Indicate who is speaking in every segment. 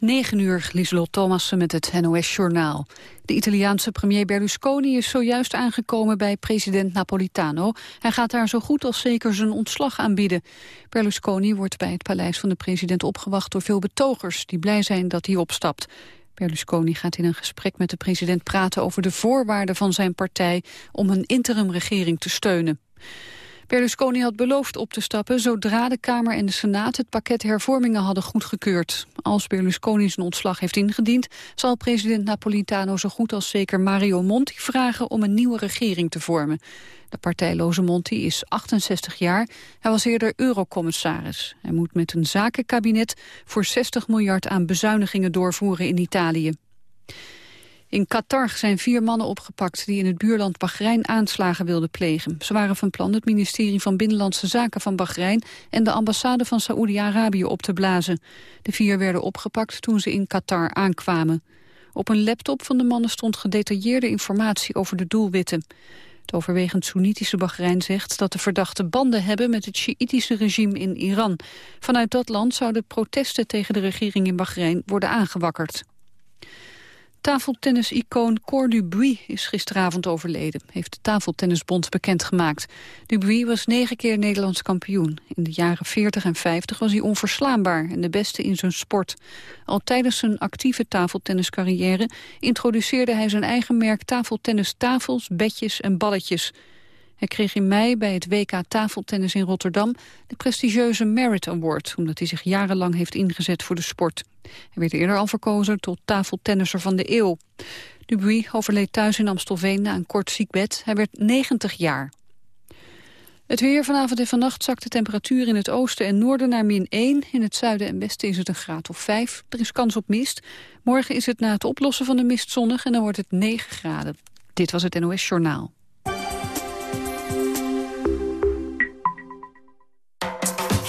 Speaker 1: 9 uur, Lieselot Thomassen met het NOS-journaal. De Italiaanse premier Berlusconi is zojuist aangekomen bij president Napolitano. Hij gaat daar zo goed als zeker zijn ontslag aanbieden. Berlusconi wordt bij het paleis van de president opgewacht door veel betogers... die blij zijn dat hij opstapt. Berlusconi gaat in een gesprek met de president praten over de voorwaarden van zijn partij... om een interimregering te steunen. Berlusconi had beloofd op te stappen zodra de Kamer en de Senaat het pakket hervormingen hadden goedgekeurd. Als Berlusconi zijn ontslag heeft ingediend, zal president Napolitano zo goed als zeker Mario Monti vragen om een nieuwe regering te vormen. De partijloze Monti is 68 jaar. Hij was eerder eurocommissaris. Hij moet met een zakenkabinet voor 60 miljard aan bezuinigingen doorvoeren in Italië. In Qatar zijn vier mannen opgepakt die in het buurland Bahrein aanslagen wilden plegen. Ze waren van plan het ministerie van Binnenlandse Zaken van Bahrein en de ambassade van Saoedi-Arabië op te blazen. De vier werden opgepakt toen ze in Qatar aankwamen. Op een laptop van de mannen stond gedetailleerde informatie over de doelwitten. Het overwegend Soenitische Bahrein zegt dat de verdachten banden hebben met het Sjiïtische regime in Iran. Vanuit dat land zouden protesten tegen de regering in Bahrein worden aangewakkerd. Tafeltennis-icoon Cor Dubuis is gisteravond overleden, heeft de Tafeltennisbond bekendgemaakt. Dubuis was negen keer Nederlands kampioen. In de jaren 40 en 50 was hij onverslaanbaar en de beste in zijn sport. Al tijdens zijn actieve tafeltenniscarrière introduceerde hij zijn eigen merk tafeltennis tafels, bedjes en balletjes. Hij kreeg in mei bij het WK tafeltennis in Rotterdam de prestigieuze Merit Award, omdat hij zich jarenlang heeft ingezet voor de sport. Hij werd eerder al verkozen tot tafeltennisser van de eeuw. Dubuis overleed thuis in Amstelveen na een kort ziekbed. Hij werd 90 jaar. Het weer vanavond en vannacht zakt de temperatuur in het oosten en noorden naar min 1. In het zuiden en westen is het een graad of 5. Er is kans op mist. Morgen is het na het oplossen van de mist zonnig en dan wordt het 9 graden. Dit was het NOS Journaal.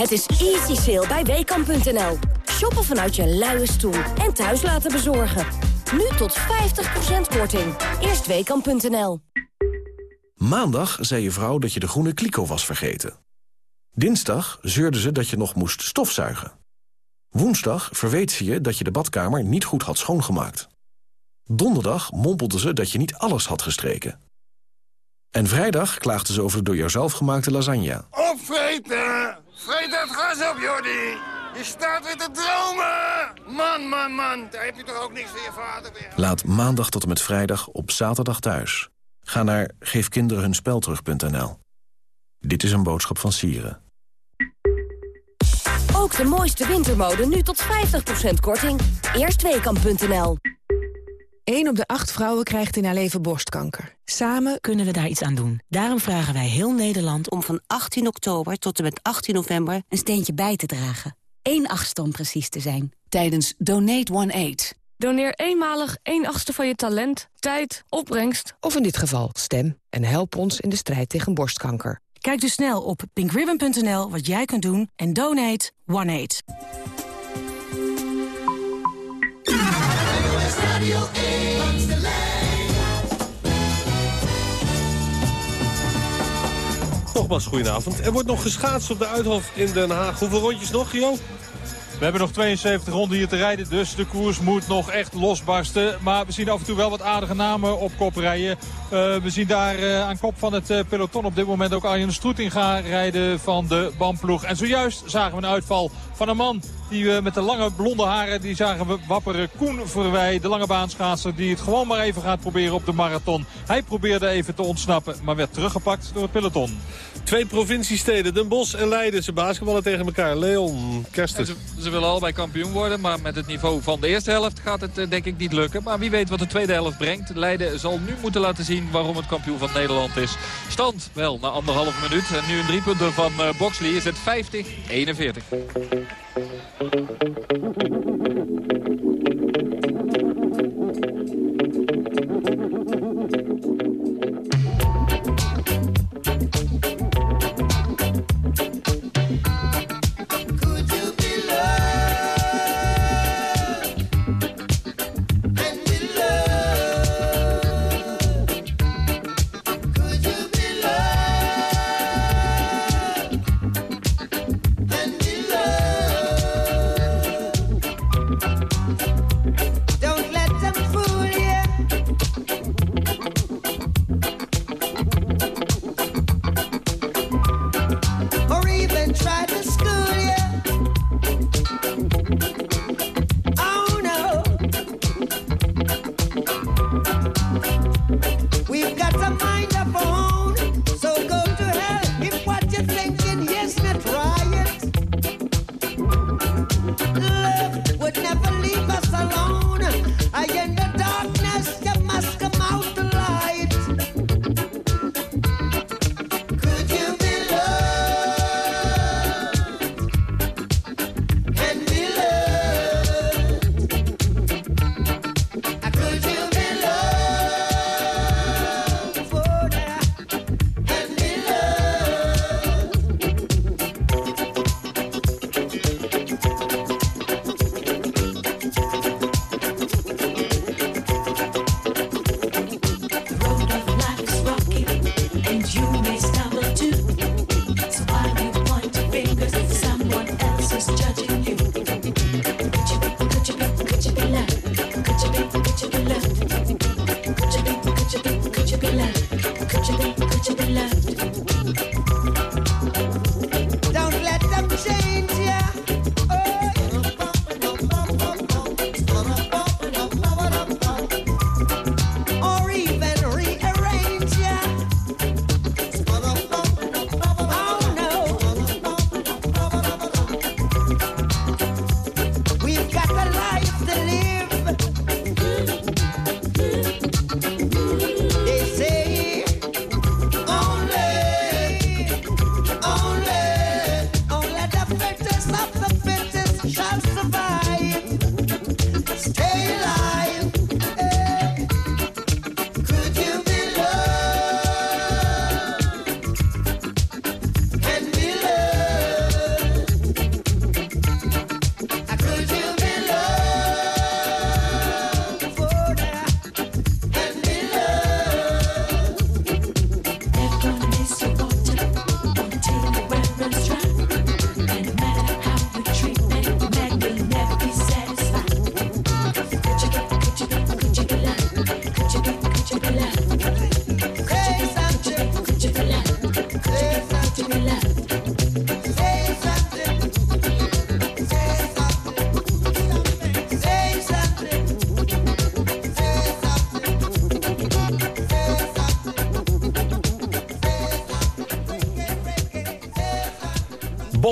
Speaker 2: Het is easy sale bij WKAM.nl. Shoppen vanuit je luie stoel en thuis laten bezorgen. Nu tot 50% korting. Eerst WKAM.nl.
Speaker 3: Maandag zei je vrouw dat je de groene kliko was vergeten. Dinsdag zeurde ze dat je nog moest stofzuigen. Woensdag verweet ze je dat je de badkamer niet goed had schoongemaakt. Donderdag mompelde ze dat je niet alles had gestreken. En vrijdag klaagde ze over de door jouzelf gemaakte lasagne.
Speaker 4: Opvreten! Vreet het gas op, Jordi! Je staat weer te dromen! Man, man, man, daar heb je toch ook niks voor je vader weer.
Speaker 3: Laat maandag tot en met vrijdag op zaterdag thuis. Ga naar geefkinderenhunspelterug.nl. Dit is een boodschap van Sieren.
Speaker 2: Ook de mooiste wintermode nu tot 50% korting. Eerstweekam.nl
Speaker 5: 1 op de 8 vrouwen krijgt in haar leven borstkanker. Samen kunnen we daar iets aan doen. Daarom vragen wij heel Nederland om van 18 oktober tot en met 18 november een steentje bij te dragen. 1 achtste om precies te zijn. Tijdens Donate One Eight.
Speaker 6: Doneer eenmalig 1 achtste van je talent, tijd, opbrengst...
Speaker 5: Of in dit geval stem en help ons in de strijd tegen borstkanker. Kijk dus snel op pinkribbon.nl wat jij kunt doen en donate One Eight.
Speaker 7: Nogmaals, goedenavond. Er wordt nog geschaatst op de Uithof in Den Haag. Hoeveel rondjes nog, Jo?
Speaker 8: We hebben nog 72 ronden hier te rijden, dus de koers moet nog echt losbarsten. Maar we zien af en toe wel wat aardige namen op kop rijden. Uh, we zien daar uh, aan kop van het uh, peloton op dit moment ook Arjen Stroeting gaan rijden van de bandploeg. En zojuist zagen we een uitval van een man die we met de lange blonde haren, die zagen we wapperen Koen Verwij, de lange baanschaatser, die het gewoon maar even gaat proberen op de marathon. Hij probeerde even te ontsnappen, maar werd teruggepakt door het peloton.
Speaker 7: Twee provinciesteden, Den Bosch en Leiden. Ze basketballen tegen elkaar. Leon, Kersten.
Speaker 9: Ze, ze, willen allebei kampioen worden. Maar met het niveau van de eerste helft gaat het denk ik niet lukken. Maar wie weet wat de tweede helft brengt. Leiden zal nu moeten laten zien waarom het kampioen van Nederland is. Stand wel na anderhalf minuut. En nu een driepunter van uh, Boxley is het 50-41.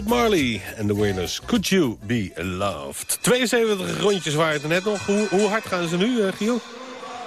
Speaker 7: Marley en de Wailers. Could you be loved? 72 rondjes waren het net nog. Hoe, hoe hard gaan ze nu, uh, Giel?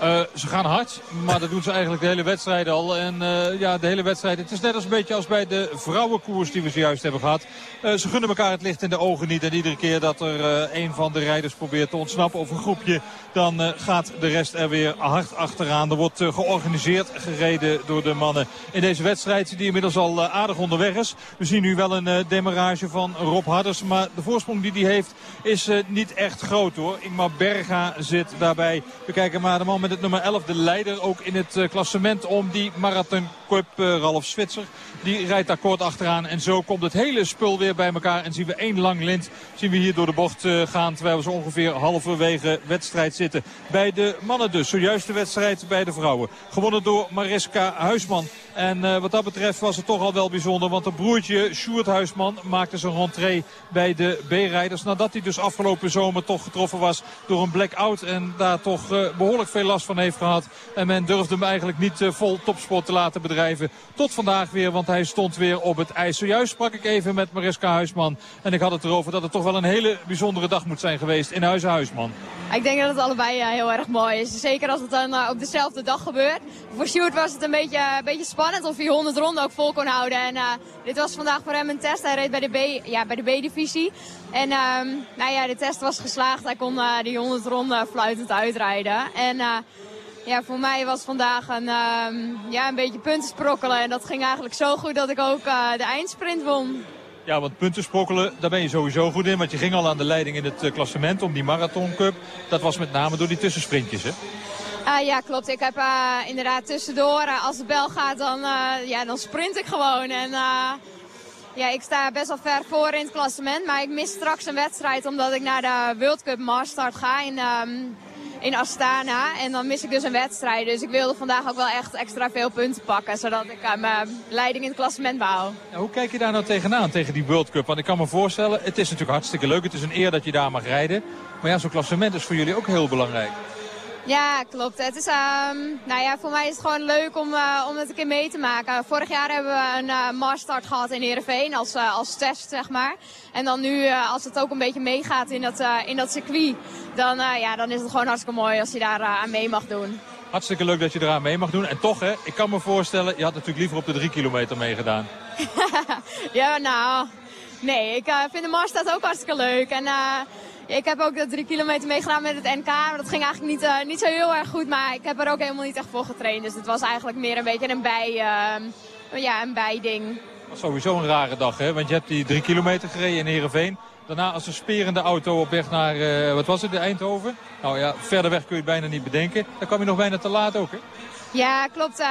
Speaker 8: Uh, ze gaan hard, maar dat doen ze eigenlijk de hele wedstrijd al. En uh, ja, de hele wedstrijd. Het is net als een beetje als bij de vrouwenkoers die we zojuist hebben gehad. Uh, ze gunnen elkaar het licht in de ogen niet. En iedere keer dat er een van de rijders probeert te ontsnappen of een groepje... dan gaat de rest er weer hard achteraan. Er wordt georganiseerd gereden door de mannen in deze wedstrijd... die inmiddels al aardig onderweg is. We zien nu wel een demarrage van Rob Harders. Maar de voorsprong die hij heeft is niet echt groot hoor. Ingmar Berga zit daarbij. We kijken maar de man met het nummer 11, de leider ook in het klassement om die Marathon Cup. Ralf Switzer, die rijdt daar kort achteraan. En zo komt het hele spul weer bij elkaar. En zien we één lang lint zien we hier door de bocht gaan. Terwijl we zo ongeveer halverwege wedstrijd zitten. Bij de mannen dus. Zojuist de wedstrijd bij de vrouwen. Gewonnen door Mariska Huisman. En wat dat betreft was het toch al wel bijzonder. Want een broertje, Sjoerd Huisman, maakte zijn rentree bij de B-rijders. Nadat hij dus afgelopen zomer toch getroffen was door een blackout. En daar toch behoorlijk veel last van heeft gehad. En men durfde hem eigenlijk niet uh, vol topsport te laten bedrijven. Tot vandaag weer, want hij stond weer op het ijs. Zojuist sprak ik even met Mariska Huisman. En ik had het erover dat het toch wel een hele bijzondere dag moet zijn geweest in Huizen Huisman.
Speaker 10: Ik denk dat het allebei heel erg mooi is. Zeker als het dan op dezelfde dag gebeurt. Voor Sjoerd was het een beetje, beetje spannend of hij 100 ronden ook vol kon houden. En dit was vandaag voor hem een test. Hij reed bij de B, ja, bij de B-divisie. En um, nou ja, de test was geslaagd. Hij kon die 100 ronden fluitend uitrijden. En ja, voor mij was vandaag een, um, ja, een beetje punten sprokkelen. En dat ging eigenlijk zo goed dat ik ook de eindsprint won.
Speaker 8: Ja, want punten sprokkelen, daar ben je sowieso goed in. Want je ging al aan de leiding in het klassement om die Marathon Cup. Dat was met name door die tussensprintjes, hè?
Speaker 10: Uh, ja, klopt. Ik heb uh, inderdaad tussendoor, als de bel gaat, dan, ja, dan sprint ik gewoon. En ja, ik sta best wel ver voor in het klassement. Maar ik mis straks een wedstrijd omdat ik naar de World Cup Master ga in, um, in Astana. En dan mis ik dus een wedstrijd. Dus ik wilde vandaag ook wel echt extra veel punten pakken. Zodat ik mijn leiding in het klassement behoud.
Speaker 8: Hoe kijk je daar nou tegenaan, tegen die World Cup? Want ik kan me voorstellen, het is natuurlijk hartstikke leuk. Het is een eer dat je daar mag rijden. Maar ja, zo'n klassement is voor jullie ook heel belangrijk.
Speaker 10: Ja, klopt. Het is, um, nou ja, voor mij is het gewoon leuk om, uh, om het een keer mee te maken. Vorig jaar hebben we een uh, marsstart gehad in Heerenveen als, uh, als test, zeg maar. En dan nu, als het ook een beetje meegaat in dat, in dat circuit, dan, ja, dan is het gewoon hartstikke mooi als je daar aan mee mag doen.
Speaker 8: Hartstikke leuk dat je eraan mee mag doen. En toch, hè, ik kan me voorstellen, je had natuurlijk liever op de drie kilometer meegedaan.
Speaker 10: ja, nou, nee, ik vind de marsstart ook hartstikke leuk. En ik heb ook dat drie kilometer meegedaan met het NK. Maar dat ging eigenlijk niet, uh, niet zo heel erg goed. Maar ik heb er ook helemaal niet echt voor getraind. Dus het was eigenlijk meer een beetje een, bij, uh, ja, een bijding.
Speaker 8: Dat was sowieso een rare dag, hè? Want je hebt die drie kilometer gereden in Heerenveen. Daarna als een sperende auto op weg naar, uh, wat was het, de Eindhoven? Nou ja, verder weg kun je het bijna niet bedenken. Dan kwam je nog bijna te laat ook, hè?
Speaker 10: Ja, klopt. Uh,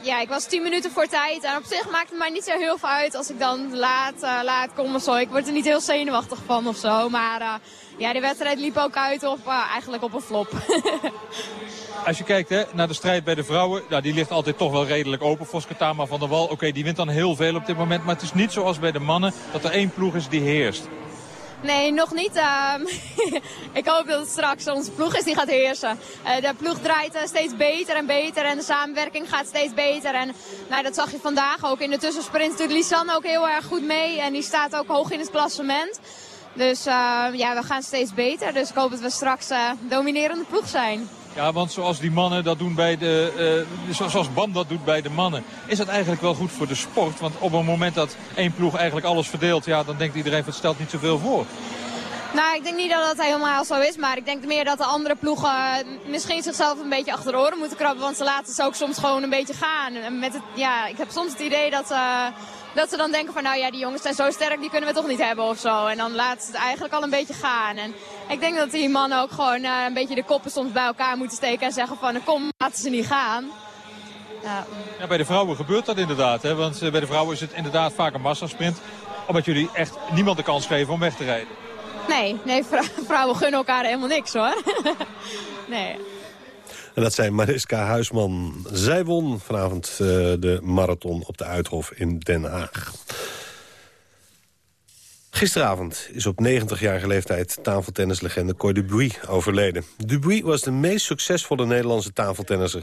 Speaker 10: ja, ik was 10 minuten voor tijd. En op zich maakt het mij niet zo heel veel uit als ik dan laat, uh, laat kom of zo. Ik word er niet heel zenuwachtig van of zo. Maar ja, de wedstrijd liep ook uit op, eigenlijk op een flop.
Speaker 8: Als je kijkt hè, naar de strijd bij de vrouwen, nou, die ligt altijd toch wel redelijk open. Voskatama van der Wal, oké, die wint dan heel veel op dit moment. Maar het is niet zoals bij de mannen dat er één ploeg is die heerst.
Speaker 10: Nee, nog niet. Uh, ik hoop dat het straks onze ploeg is die gaat heersen. Uh, de ploeg draait uh, steeds beter en beter en de samenwerking gaat steeds beter. En nou, dat zag je vandaag ook in de tussensprint. Doet Lisanne ook heel erg goed mee en die staat ook hoog in het klassement. Dus ehm, ja, we gaan steeds beter. Dus ik hoop dat we straks eh, dominerende ploeg zijn.
Speaker 8: Ja, want zoals die mannen dat doen bij de, uh, zoals Bam dat doet bij de mannen, is dat eigenlijk wel goed voor de sport. Want op een moment dat één ploeg eigenlijk alles verdeelt, ja, dan denkt iedereen, het stelt niet zoveel voor.
Speaker 10: Nou, ik denk niet dat dat helemaal zo is. Maar ik denk meer dat de andere ploegen misschien zichzelf een beetje achter de oren moeten krabben. Want ze laten ze ook soms gewoon een beetje gaan. En met het, ja, ik heb soms het idee dat, uh, dat ze dan denken van... nou ja, die jongens zijn zo sterk, die kunnen we toch niet hebben of zo. En dan laten ze het eigenlijk al een beetje gaan. En ik denk dat die mannen ook gewoon uh, een beetje de koppen soms bij elkaar moeten steken. En zeggen van, kom, laten ze niet gaan.
Speaker 8: Ja. ja. bij de vrouwen gebeurt dat inderdaad. Hè? Want bij de vrouwen is het inderdaad vaak een massasprint. Omdat jullie echt niemand de kans geven om weg te rijden.
Speaker 10: Nee, nee vrouwen gunnen elkaar helemaal niks hoor. nee.
Speaker 7: En dat zijn Mariska Huisman. Zij won vanavond uh, de marathon op de Uithof in Den Haag. Gisteravond is op 90-jarige leeftijd tafeltennislegende Cor Dubuis overleden. Dubuis was de meest succesvolle Nederlandse tafeltennisser.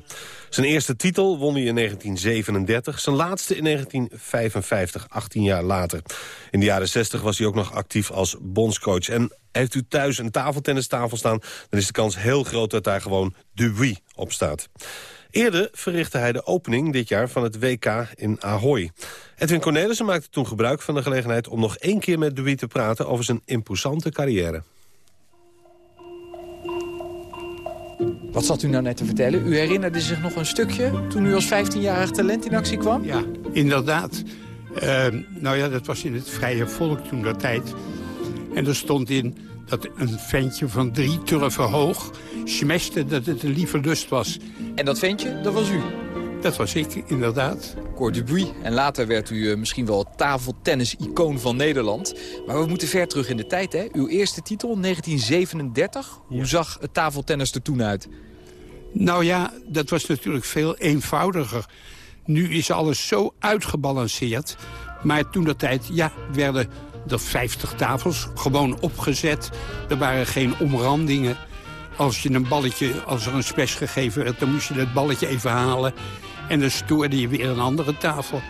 Speaker 7: Zijn eerste titel won hij in 1937, zijn laatste in 1955, 18 jaar later. In de jaren 60 was hij ook nog actief als bondscoach. En heeft u thuis een tafeltennistafel staan... dan is de kans heel groot dat daar gewoon Dubuis op staat. Eerder verrichtte hij de opening dit jaar van het WK in Ahoy. Edwin Cornelissen maakte toen gebruik van de gelegenheid... om nog één keer met Dubuis te praten over zijn imposante carrière.
Speaker 11: Wat zat u nou net te vertellen? U herinnerde zich nog een stukje toen u als 15-jarig talent in actie kwam?
Speaker 12: Ja, inderdaad. Uh, nou ja, dat was in het Vrije Volk toen dat tijd. En er stond in dat een ventje van drie turven hoog smeste dat het een lieve lust was.
Speaker 11: En dat ventje, dat was u?
Speaker 12: Dat was ik, inderdaad.
Speaker 11: Cor Dubuis. En later werd u uh, misschien wel tafeltennis-icoon van Nederland. Maar we moeten ver terug in de tijd, hè? Uw eerste titel, 1937. Hoe zag het tafeltennis er toen uit?
Speaker 12: Nou ja, dat was natuurlijk veel eenvoudiger. Nu is alles zo uitgebalanceerd. Maar toen dat tijd, ja, werden er 50 tafels gewoon opgezet. Er waren geen omrandingen. Als je een balletje, als er een spes gegeven werd, dan moest je dat balletje even halen. En dan stoorde je weer een andere tafel.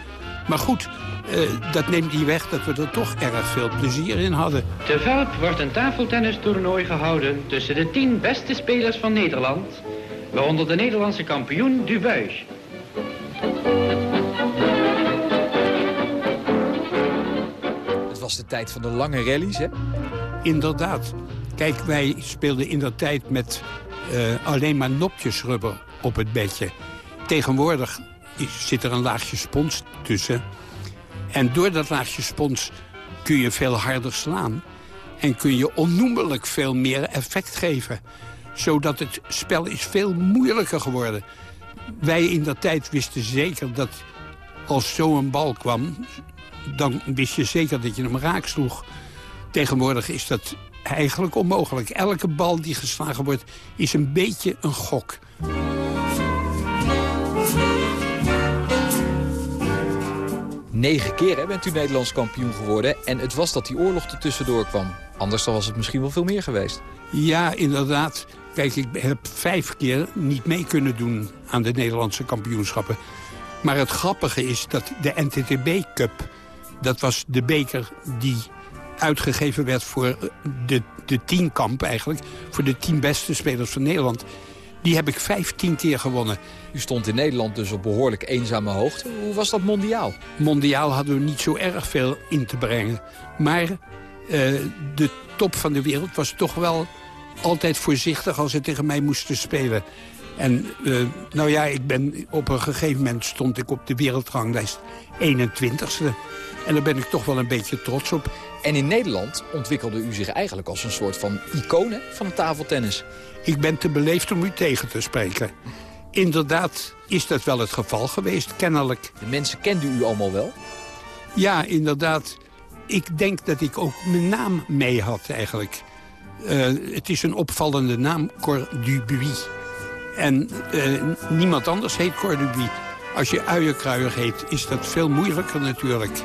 Speaker 12: Maar goed, uh, dat neemt niet weg dat we er toch erg veel plezier in hadden.
Speaker 13: Te Velp wordt een tafeltennistoernooi gehouden tussen de tien beste spelers van Nederland. Waaronder de Nederlandse kampioen Dubuis.
Speaker 11: Was de tijd van de lange rallies, hè?
Speaker 12: Inderdaad. Kijk, wij speelden in dat tijd met uh, alleen maar nopjesrubber op het bedje. Tegenwoordig zit er een laagje spons tussen. En door dat laagje spons kun je veel harder slaan. En kun je onnoemelijk veel meer effect geven. Zodat het spel is veel moeilijker geworden. Wij in dat tijd wisten zeker dat als zo'n bal kwam... dan wist je zeker dat je hem raak sloeg. Tegenwoordig is dat eigenlijk onmogelijk. Elke bal die geslagen wordt is een beetje een gok.
Speaker 11: Negen keer hè, bent u Nederlands kampioen geworden. En het was dat die oorlog er tussendoor kwam. Anders dan was het misschien wel veel meer geweest.
Speaker 12: Ja, inderdaad. Kijk, ik heb vijf keer niet mee kunnen doen aan de Nederlandse kampioenschappen. Maar het grappige is dat de NTTB Cup... dat was de beker die uitgegeven werd voor de, de tienkamp eigenlijk. Voor de tien beste spelers van Nederland. Die heb ik vijftien keer gewonnen.
Speaker 11: U stond in Nederland dus op behoorlijk eenzame hoogte. Hoe was dat mondiaal?
Speaker 12: Mondiaal hadden we niet zo erg veel in te brengen. Maar uh, de top van de wereld was toch wel altijd voorzichtig als ze tegen mij moesten spelen. En uh, nou ja, ik ben, op een gegeven moment stond ik op de wereldranglijst 21ste. En daar ben ik toch wel een beetje trots op.
Speaker 11: En in Nederland ontwikkelde u zich eigenlijk als een soort van icoon van het tafeltennis.
Speaker 12: Ik ben te beleefd om u tegen te spreken. Inderdaad is dat wel het geval geweest, kennelijk.
Speaker 11: De mensen kenden u allemaal wel?
Speaker 12: Ja, inderdaad. Ik denk dat ik ook mijn naam mee had eigenlijk. Uh, het is een opvallende naam, Cor Dubuis. En uh, niemand anders heet Cor Dubuis. Als je uienkruier heet, is dat veel moeilijker natuurlijk.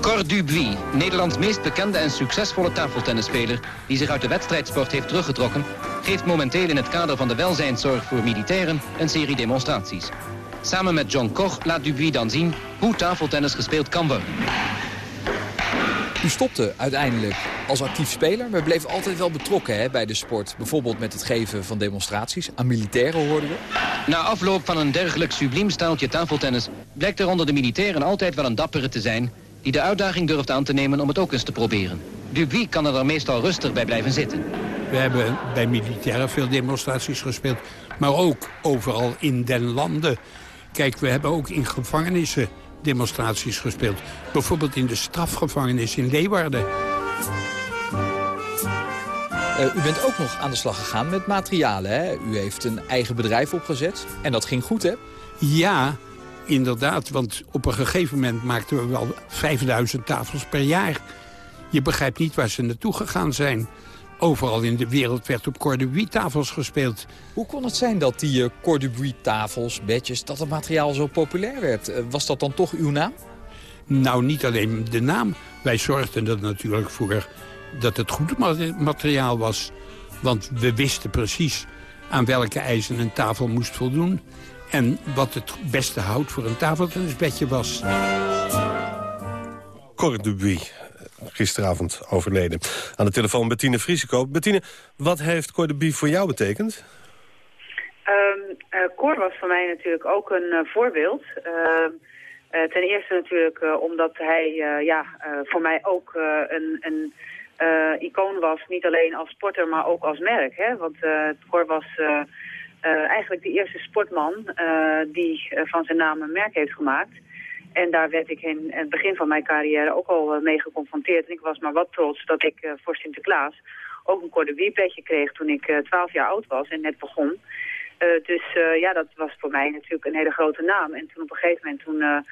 Speaker 13: Cor Dubuis, Nederlands meest bekende en succesvolle tafeltennisspeler... die zich uit de wedstrijdsport heeft teruggetrokken... geeft momenteel in het kader van de welzijnszorg voor militairen een serie demonstraties. Samen met John Koch laat Dubuis dan zien hoe tafeltennis gespeeld kan worden.
Speaker 11: U stopte uiteindelijk als actief speler, maar bleef altijd wel betrokken hè, bij de sport. Bijvoorbeeld met het geven van demonstraties. Aan militairen hoorden we.
Speaker 13: Na afloop van een dergelijk subliem staaltje tafeltennis... blijkt er onder de militairen altijd wel een dappere te zijn... die de uitdaging durft aan te nemen om het ook eens te proberen. Dubuis kan er dan meestal rustig bij blijven zitten.
Speaker 12: We hebben bij militairen veel demonstraties gespeeld. Maar ook overal in den landen. Kijk, we hebben ook in gevangenissen demonstraties gespeeld. Bijvoorbeeld in de strafgevangenis in Leeuwarden.
Speaker 11: Uh, u bent ook nog aan de slag gegaan met materialen. Hè? U heeft een eigen bedrijf opgezet. En dat ging goed, hè?
Speaker 12: Ja, inderdaad. Want op een gegeven moment maakten we wel 5000 tafels per jaar. Je begrijpt niet waar ze naartoe gegaan zijn. Overal in de wereld werd op cordubuy-tafels gespeeld.
Speaker 11: Hoe kon het zijn dat die uh, cordubuy-tafels, bedjes, dat het materiaal zo populair werd? Uh, was dat dan toch uw naam?
Speaker 12: Nou, niet alleen de naam. Wij zorgden er natuurlijk voor dat het goed materiaal was. Want we wisten precies aan welke eisen een tafel moest voldoen. En wat het beste hout voor een tafeltennisbedje was.
Speaker 7: Cor Dubuis, gisteravond overleden. Aan de telefoon Bettine Vriesekoop. Bettine, wat heeft Cor Dubuis voor jou betekend?
Speaker 14: Um, Cor was voor mij natuurlijk ook een uh, voorbeeld. Uh, ten eerste natuurlijk omdat hij ja, voor mij ook een... een icoon was, niet alleen als sporter, maar ook als merk. Hè? Want Cor was eigenlijk de eerste sportman die van zijn naam een merk heeft gemaakt. En daar werd ik in het begin van mijn carrière ook al mee geconfronteerd. En ik was maar wat trots dat ik voor Sinterklaas ook een Cor petje kreeg toen ik 12 jaar oud was en net begon. Dus ja, dat was voor mij natuurlijk een hele grote naam. En toen op een gegeven moment, toen,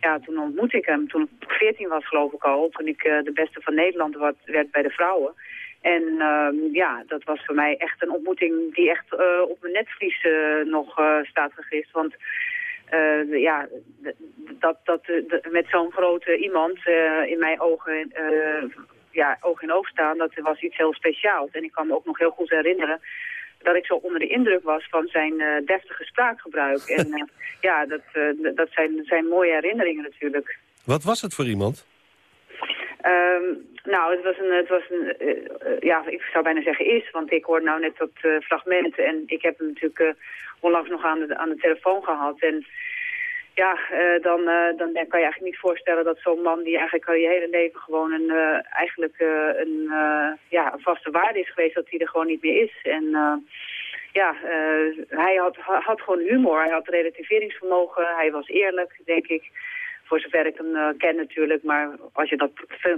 Speaker 14: ja, toen ontmoette ik hem. Toen ik 14 was geloof ik al, toen ik de beste van Nederland werd, werd bij de vrouwen. En ehm, ja, dat was voor mij echt een ontmoeting die echt op mijn netvlies nog staat gegrift. Want ja, dat, dat, met zo'n grote iemand in mijn ogen ja, oog in oog staan, dat was iets heel speciaals. En ik kan me ook nog heel goed herinneren dat ik zo onder de indruk was van zijn uh, deftige spraakgebruik. en uh, ja, dat, uh, dat zijn, zijn mooie herinneringen natuurlijk.
Speaker 7: Wat was het voor iemand?
Speaker 14: Um, nou, het was een, het was een ja, ik zou bijna zeggen is, want ik hoor nou net dat fragment en ik heb hem natuurlijk onlangs nog aan de, aan de telefoon gehad. En ja, uh, dan, uh, dan kan je eigenlijk niet voorstellen dat zo'n man die eigenlijk al je hele leven gewoon een, uh, eigenlijk een, ja, een vaste waarde is geweest, dat hij er gewoon niet meer is. En ja, hij had, had gewoon humor, hij had relativeringsvermogen, hij was eerlijk, denk ik. Voor zover ik hem ken natuurlijk, maar als je dat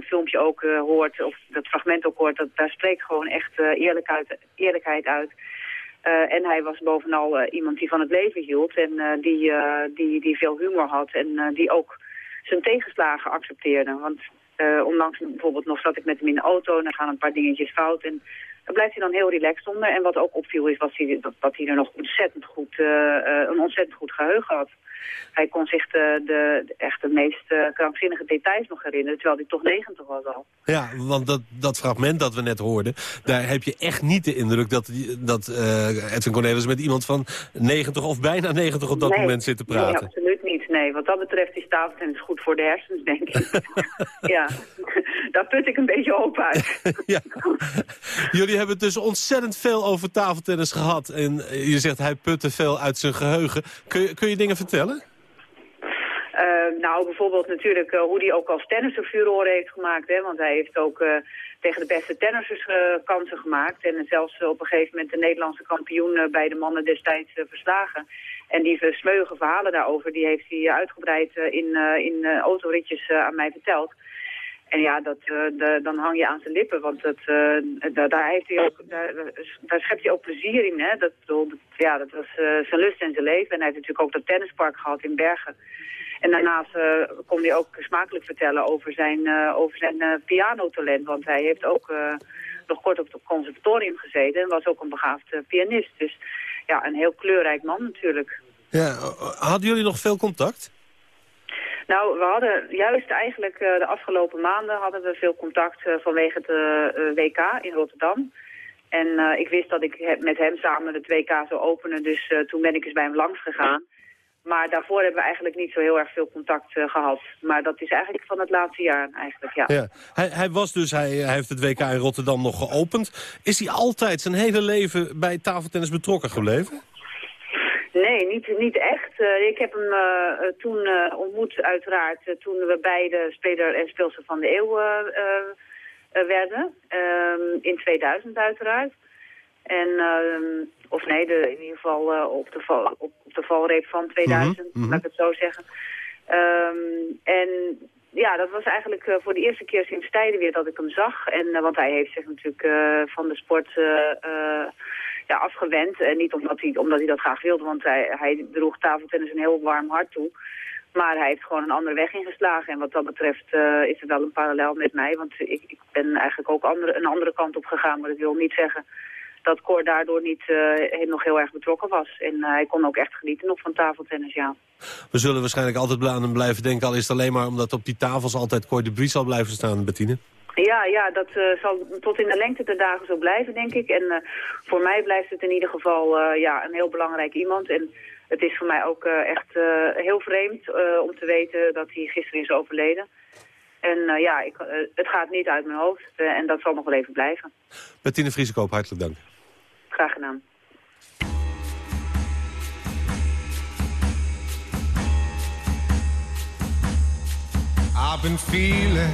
Speaker 14: filmpje ook hoort, of dat fragment ook hoort, dat, daar spreekt gewoon echt eerlijkheid, eerlijkheid uit. Uh, en hij was bovenal uh, iemand die van het leven hield en uh, die, die, die veel humor had en die ook zijn tegenslagen accepteerde. Want onlangs bijvoorbeeld nog zat ik met hem in de auto en dan gaan een paar dingetjes fout en daar blijft hij dan heel relaxed onder. En wat ook opviel is was hij, dat, dat hij er nog ontzettend goed, een ontzettend goed geheugen had. Hij kon zich de, de, echt de meest krankzinnige details nog herinneren, terwijl hij toch 90 was al.
Speaker 7: Ja, want dat, dat fragment dat we net hoorden, daar heb je echt niet de indruk dat, dat uh, Edwin Cornelis met iemand van 90 of bijna 90 op dat
Speaker 14: nee,
Speaker 7: moment zit te praten.
Speaker 14: Nee, absoluut niet. Nee, wat dat betreft is tafeltennis goed voor de hersens, denk ik. ja, daar put ik een beetje hoop uit.
Speaker 7: ja. Jullie hebben dus ontzettend veel over tafeltennis gehad. En je zegt hij putte veel uit zijn geheugen. Kun je, kun je dingen vertellen?
Speaker 14: Uh, nou, bijvoorbeeld natuurlijk uh, hoe hij ook als tennisser furoren heeft gemaakt. Hè, want hij heeft ook uh, tegen de beste tennissers kansen gemaakt. En zelfs op een gegeven moment de Nederlandse kampioen bij de mannen destijds verslagen. En die smeuige verhalen daarover, die heeft hij uitgebreid in, in autoritjes aan mij verteld. En ja, dat, de, dan hang je aan zijn lippen, want dat, daar, daar, heeft hij ook, daar, daar schept hij ook plezier in. Hè? Dat, ja, dat was zijn lust en zijn leven. En hij heeft natuurlijk ook dat tennispark gehad in Bergen. En daarnaast uh, kon hij ook smakelijk vertellen over zijn, uh, over zijn uh, pianotalent. Want hij heeft ook nog kort op het conservatorium gezeten en was ook een begaafd pianist. Dus ja, een heel kleurrijk man natuurlijk.
Speaker 7: Ja, hadden jullie nog veel contact?
Speaker 14: Nou, we hadden juist eigenlijk de afgelopen maanden hadden we veel contact vanwege het WK in Rotterdam. En ik wist dat ik met hem samen het WK zou openen, dus toen ben ik eens bij hem langs gegaan. Maar daarvoor hebben we eigenlijk niet zo heel erg veel contact gehad. Maar dat is eigenlijk van het laatste jaar eigenlijk, ja.
Speaker 7: ja. Hij, hij, was dus, hij heeft het WK in Rotterdam nog geopend. Is hij altijd zijn hele leven bij tafeltennis betrokken gebleven?
Speaker 14: Nee, niet, niet echt. Uh, ik heb hem uh, toen ontmoet uiteraard toen we beide speler en speelster van de eeuw werden. Ehm, in 2000 uiteraard. En, uh, of nee, de, in ieder geval op, de val, op, op, de valreep van 2000, mm -hmm. laat ik het zo zeggen. Um, en ja, dat was eigenlijk voor de eerste keer sinds tijden weer dat ik hem zag. En, want hij heeft zich natuurlijk van de sport afgewend. En niet omdat hij, omdat hij dat graag wilde, want hij, hij droeg tafeltennis een heel warm hart toe. Maar hij heeft gewoon een andere weg ingeslagen. En wat dat betreft is er wel een parallel met mij. Want ik, ik ben eigenlijk ook andere, een andere kant op gegaan. Maar dat wil niet zeggen dat Cor daardoor niet nog heel erg betrokken was. En hij kon ook echt genieten nog van tafeltennis, ja.
Speaker 7: We zullen waarschijnlijk altijd aan hem blijven denken, al is het alleen maar omdat op die tafels altijd Cor de Brie zal blijven staan, Bettine.
Speaker 14: Ja, ja, dat zal tot in de lengte der dagen zo blijven, denk ik. En voor mij blijft het in ieder geval ja, een heel belangrijk iemand. En het is voor mij ook echt heel vreemd om te weten dat hij gisteren is overleden. En ja, ik, het gaat niet uit mijn hoofd en dat zal nog wel even blijven.
Speaker 7: Bettine Vriesekoop, hartelijk dank.
Speaker 14: Graag gedaan.
Speaker 15: I've been feeling,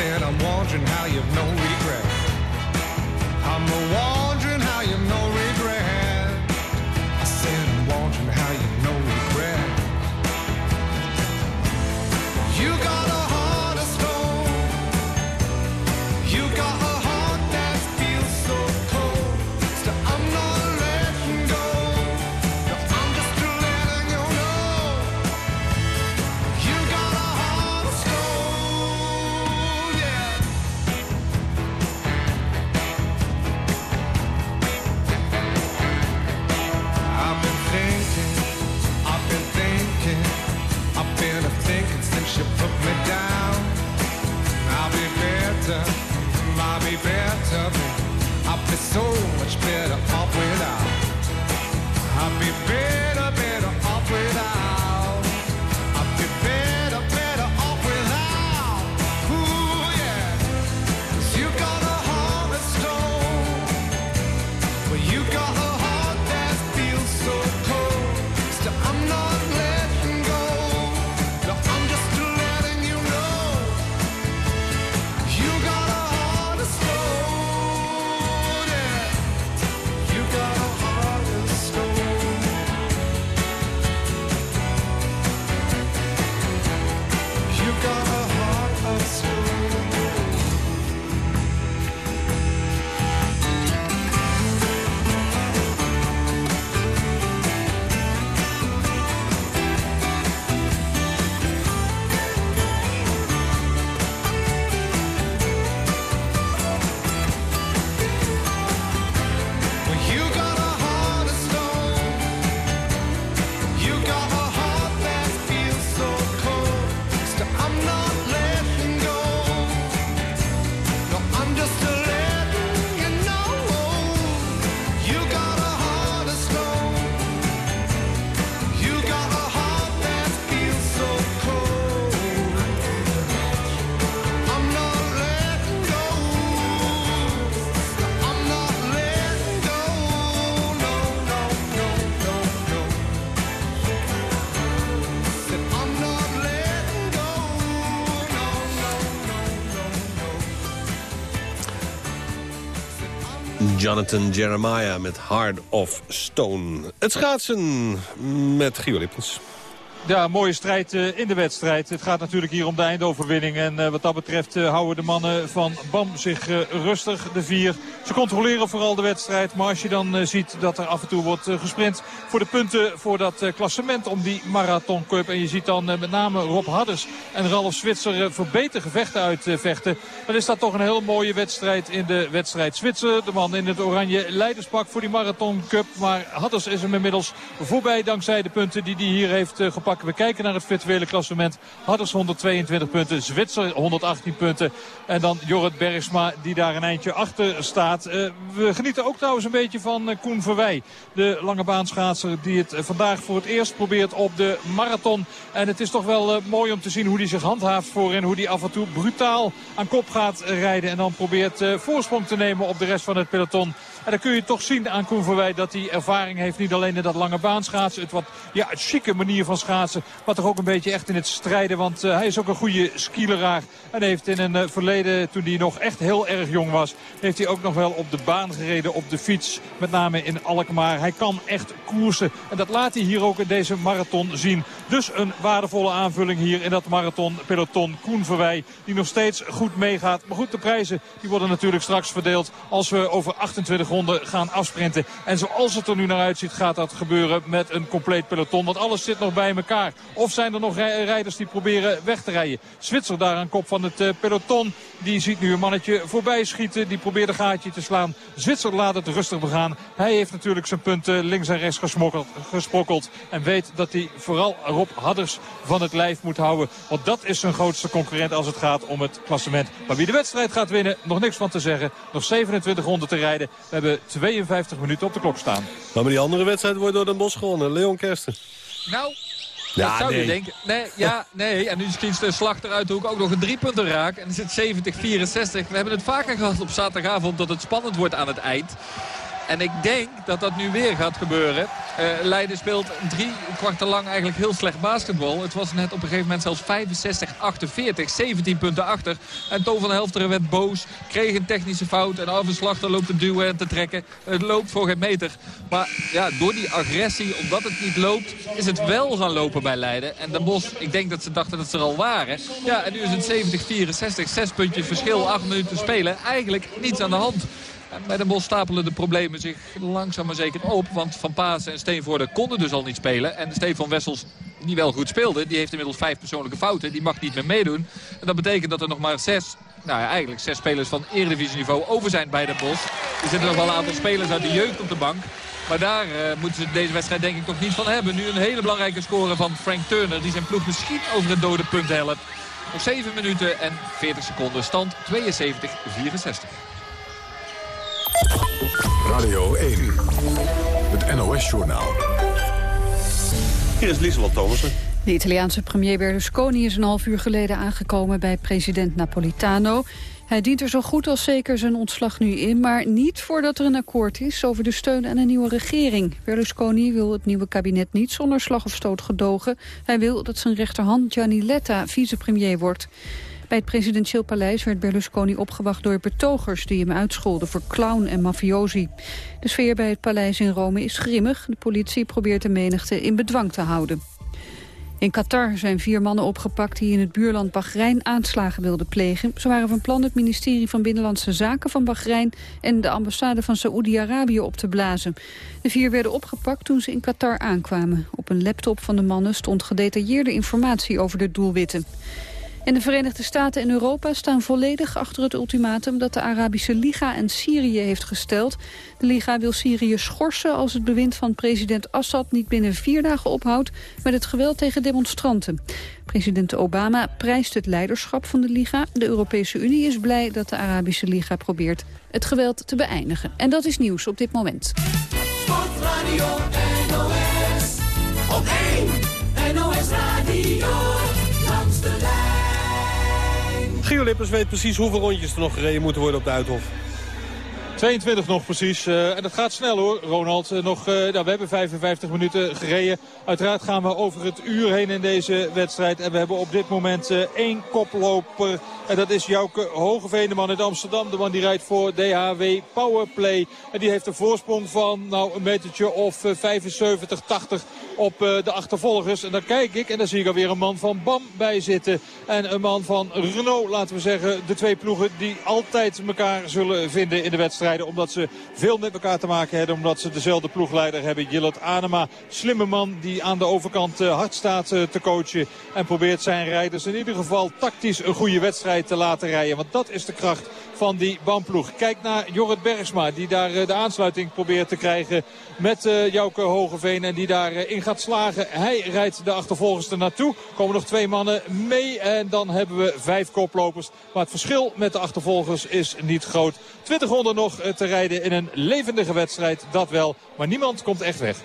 Speaker 15: Said I'm wondering how you've no regret. I'm a wondering reason
Speaker 7: Jonathan Jeremiah met Heart of Stone. Het schaatsen met Gio.
Speaker 8: Ja, mooie strijd eh, in de wedstrijd. Het gaat natuurlijk hier om de eindoverwinning. En eh, wat dat betreft eh, houden de mannen van BAM zich rustig, de vier. Ze controleren vooral de wedstrijd. Maar als je dan ziet dat er af en toe wordt gesprint voor de punten voor dat klassement om die Marathon Cup. En je ziet dan met name Rob Hadders en Ralf Zwitser voor beter gevechten uitvechten. Dan is dat toch een heel mooie wedstrijd in de wedstrijd Zwitser. De man in het oranje leiderspak voor die Marathon Cup. Maar Hadders is hem inmiddels voorbij dankzij de punten die hij hier heeft gepakt. We kijken naar het virtuele klassement. Hadders 122 punten, Zwitser 118 punten. En dan Jorrit Bergsma die daar een eindje achter staat. Uh, we genieten ook trouwens een beetje van uh, Koen Verwij. De lange baanschaatser die het uh, vandaag voor het eerst probeert op de marathon. En het is toch wel mooi om te zien hoe hij zich handhaaft voorin. Hoe hij af en toe brutaal aan kop gaat rijden. En dan probeert voorsprong te nemen op de rest van het peloton. En dan kun je toch zien aan Koen Verwij dat hij ervaring heeft. Niet alleen in dat lange baan schaatsen. Het wat ja, chique manier van schaatsen. Maar toch ook een beetje echt in het strijden. Want hij is ook een goede skileraar. En heeft in een verleden, toen hij nog echt heel erg jong was... heeft hij ook nog wel op de baan gereden, op de fiets. Met name in Alkmaar. Hij kan echt koersen. En dat laat hij hier ook in deze marathon zien. Dus een waardevolle aanvulling hier in dat marathon peloton. Koen Verwij, die nog steeds goed meegaat. Maar goed, de prijzen die worden natuurlijk straks verdeeld als we over 28 ronden gaan afsprinten. En zoals het er nu naar uitziet gaat dat gebeuren met een compleet peloton. Want alles zit nog bij elkaar. Of zijn er nog rijders die proberen weg te rijden. Zwitser daar aan kop van het eh, peloton. Die ziet nu een mannetje voorbij schieten. Die probeert een gaatje te slaan. Zwitser laat het rustig begaan. Hij heeft natuurlijk zijn punten links en rechts gesprokkeld. En weet dat hij vooral Rob Hadders van het lijf moet houden. Want dat is zijn grootste concurrent als het gaat om het klassement. Maar wie de wedstrijd gaat winnen, nog niks van te zeggen. Nog 27 ronden te rijden. We hebben 52 minuten op de klok staan.
Speaker 7: Maar die andere wedstrijd wordt door Den Bos gewonnen. Leon Kersten.
Speaker 9: Nou, ja, dat zou nee. je denken. Nee, ja, nee. En nu schiet de slag eruit de hoek ook nog een driepunten raak. En dan zit 70-64. We hebben het vaker gehad op zaterdagavond dat het spannend wordt aan het eind. En ik denk dat dat nu weer gaat gebeuren. Uh, Leiden speelt drie kwarten lang eigenlijk heel slecht basketbal. Het was net op een gegeven moment zelfs 65-48, 17 punten achter. En Toon van Helfteren werd boos, kreeg een technische fout. En Arven Slachter loopt te duwen en te trekken. Het loopt voor geen meter. Maar ja, door die agressie, omdat het niet loopt, is het wel gaan lopen bij Leiden. En de Bos, ik denk dat ze dachten dat ze er al waren. Ja, en nu is het 70-64, 6 puntjes verschil, 8 minuten spelen. Eigenlijk niets aan de hand. En bij de Bos stapelen de problemen zich langzaam maar zeker op. Want Van Paas en Steenvoorde konden dus al niet spelen. En Stefan Wessels, die wel goed speelde, die heeft inmiddels vijf persoonlijke fouten. Die mag niet meer meedoen. En dat betekent dat er nog maar zes nou ja, eigenlijk zes spelers van eredivisieniveau over zijn bij de Bos. Er zitten nog wel een aantal spelers uit de jeugd op de bank. Maar daar uh, moeten ze deze wedstrijd denk ik toch niet van hebben. Nu een hele belangrijke score van Frank Turner. Die zijn ploeg misschien over het dode punt helpt. Nog 7 minuten en 40 seconden. Stand 72-64.
Speaker 16: Radio 1, het NOS-journaal.
Speaker 7: Hier is Lieselot Thomassen.
Speaker 1: De Italiaanse premier Berlusconi is een half uur geleden aangekomen bij president Napolitano. Hij dient er zo goed als zeker zijn ontslag nu in, maar niet voordat er een akkoord is over de steun aan een nieuwe regering. Berlusconi wil het nieuwe kabinet niet zonder slag of stoot gedogen. Hij wil dat zijn rechterhand Gianni Letta vicepremier wordt. Bij het presidentieel paleis werd Berlusconi opgewacht door betogers... die hem uitscholden voor clown en mafiosi. De sfeer bij het paleis in Rome is grimmig. De politie probeert de menigte in bedwang te houden. In Qatar zijn vier mannen opgepakt die in het buurland Bahrein aanslagen wilden plegen. Ze waren van plan het ministerie van Binnenlandse Zaken van Bahrein en de ambassade van Saoedi-Arabië op te blazen. De vier werden opgepakt toen ze in Qatar aankwamen. Op een laptop van de mannen stond gedetailleerde informatie over de doelwitten. En de Verenigde Staten en Europa staan volledig achter het ultimatum dat de Arabische Liga en Syrië heeft gesteld. De Liga wil Syrië schorsen als het bewind van president Assad niet binnen vier dagen ophoudt met het geweld tegen demonstranten. President Obama prijst het leiderschap van de Liga. De Europese Unie is blij dat de Arabische Liga probeert het geweld te beëindigen. En dat is nieuws op dit moment.
Speaker 7: Gio Lippers weet precies hoeveel rondjes er nog gereden moeten worden op de Uithof.
Speaker 8: 22 nog precies. Uh, en dat gaat snel hoor, Ronald. Uh, nog, uh, nou, we hebben 55 minuten gereden. Uiteraard gaan we over het uur heen in deze wedstrijd. En we hebben op dit moment één koploper. En dat is Jouke Hogeveen, de man uit Amsterdam. De man die rijdt voor DHW Powerplay. En die heeft een voorsprong van nou, een metertje of 75, 80 op de achtervolgers. En dan kijk ik en dan zie ik alweer een man van BAM bij zitten. En een man van Renault, laten we zeggen. De twee ploegen die altijd elkaar zullen vinden in de wedstrijd omdat ze veel met elkaar te maken hebben. Omdat ze dezelfde ploegleider hebben. Jillet Anema, slimme man die aan de overkant uh, hard staat uh, te coachen. En probeert zijn rijders in ieder geval tactisch een goede wedstrijd te laten rijden. Want dat is de kracht van die bamploeg. Kijk naar Jorrit Bergsma die daar uh, de aansluiting probeert te krijgen met uh, Jouke Hogeveen. En die daarin uh, gaat slagen. Hij rijdt de achtervolgers er naartoe. Komen nog twee mannen mee en dan hebben we vijf koplopers. Maar het verschil met de achtervolgers is niet groot. 20 ronden nog te rijden in een levendige wedstrijd, dat wel. Maar niemand komt echt weg.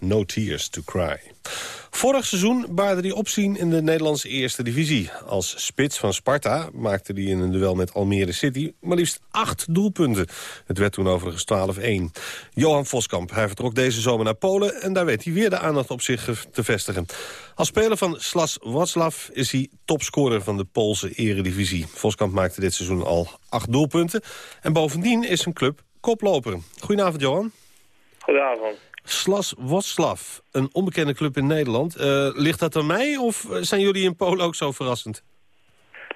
Speaker 7: No Tears to Cry. Vorig seizoen baarde hij opzien in de Nederlandse eerste divisie. Als spits van Sparta maakte hij in een duel met Almere City... maar liefst acht doelpunten. Het werd toen overigens 12-1. Johan Voskamp, hij vertrok deze zomer naar Polen... en daar weet hij weer de aandacht op zich te vestigen. Als speler van Slas Wroclaw is hij topscorer van de Poolse eredivisie. Voskamp maakte dit seizoen al acht doelpunten. En bovendien is zijn club koploper. Goedenavond, Johan.
Speaker 17: Goedenavond.
Speaker 7: Slas Wroclaw, een onbekende club in Nederland. Uh, ligt dat aan mij of zijn jullie in Polen ook zo verrassend?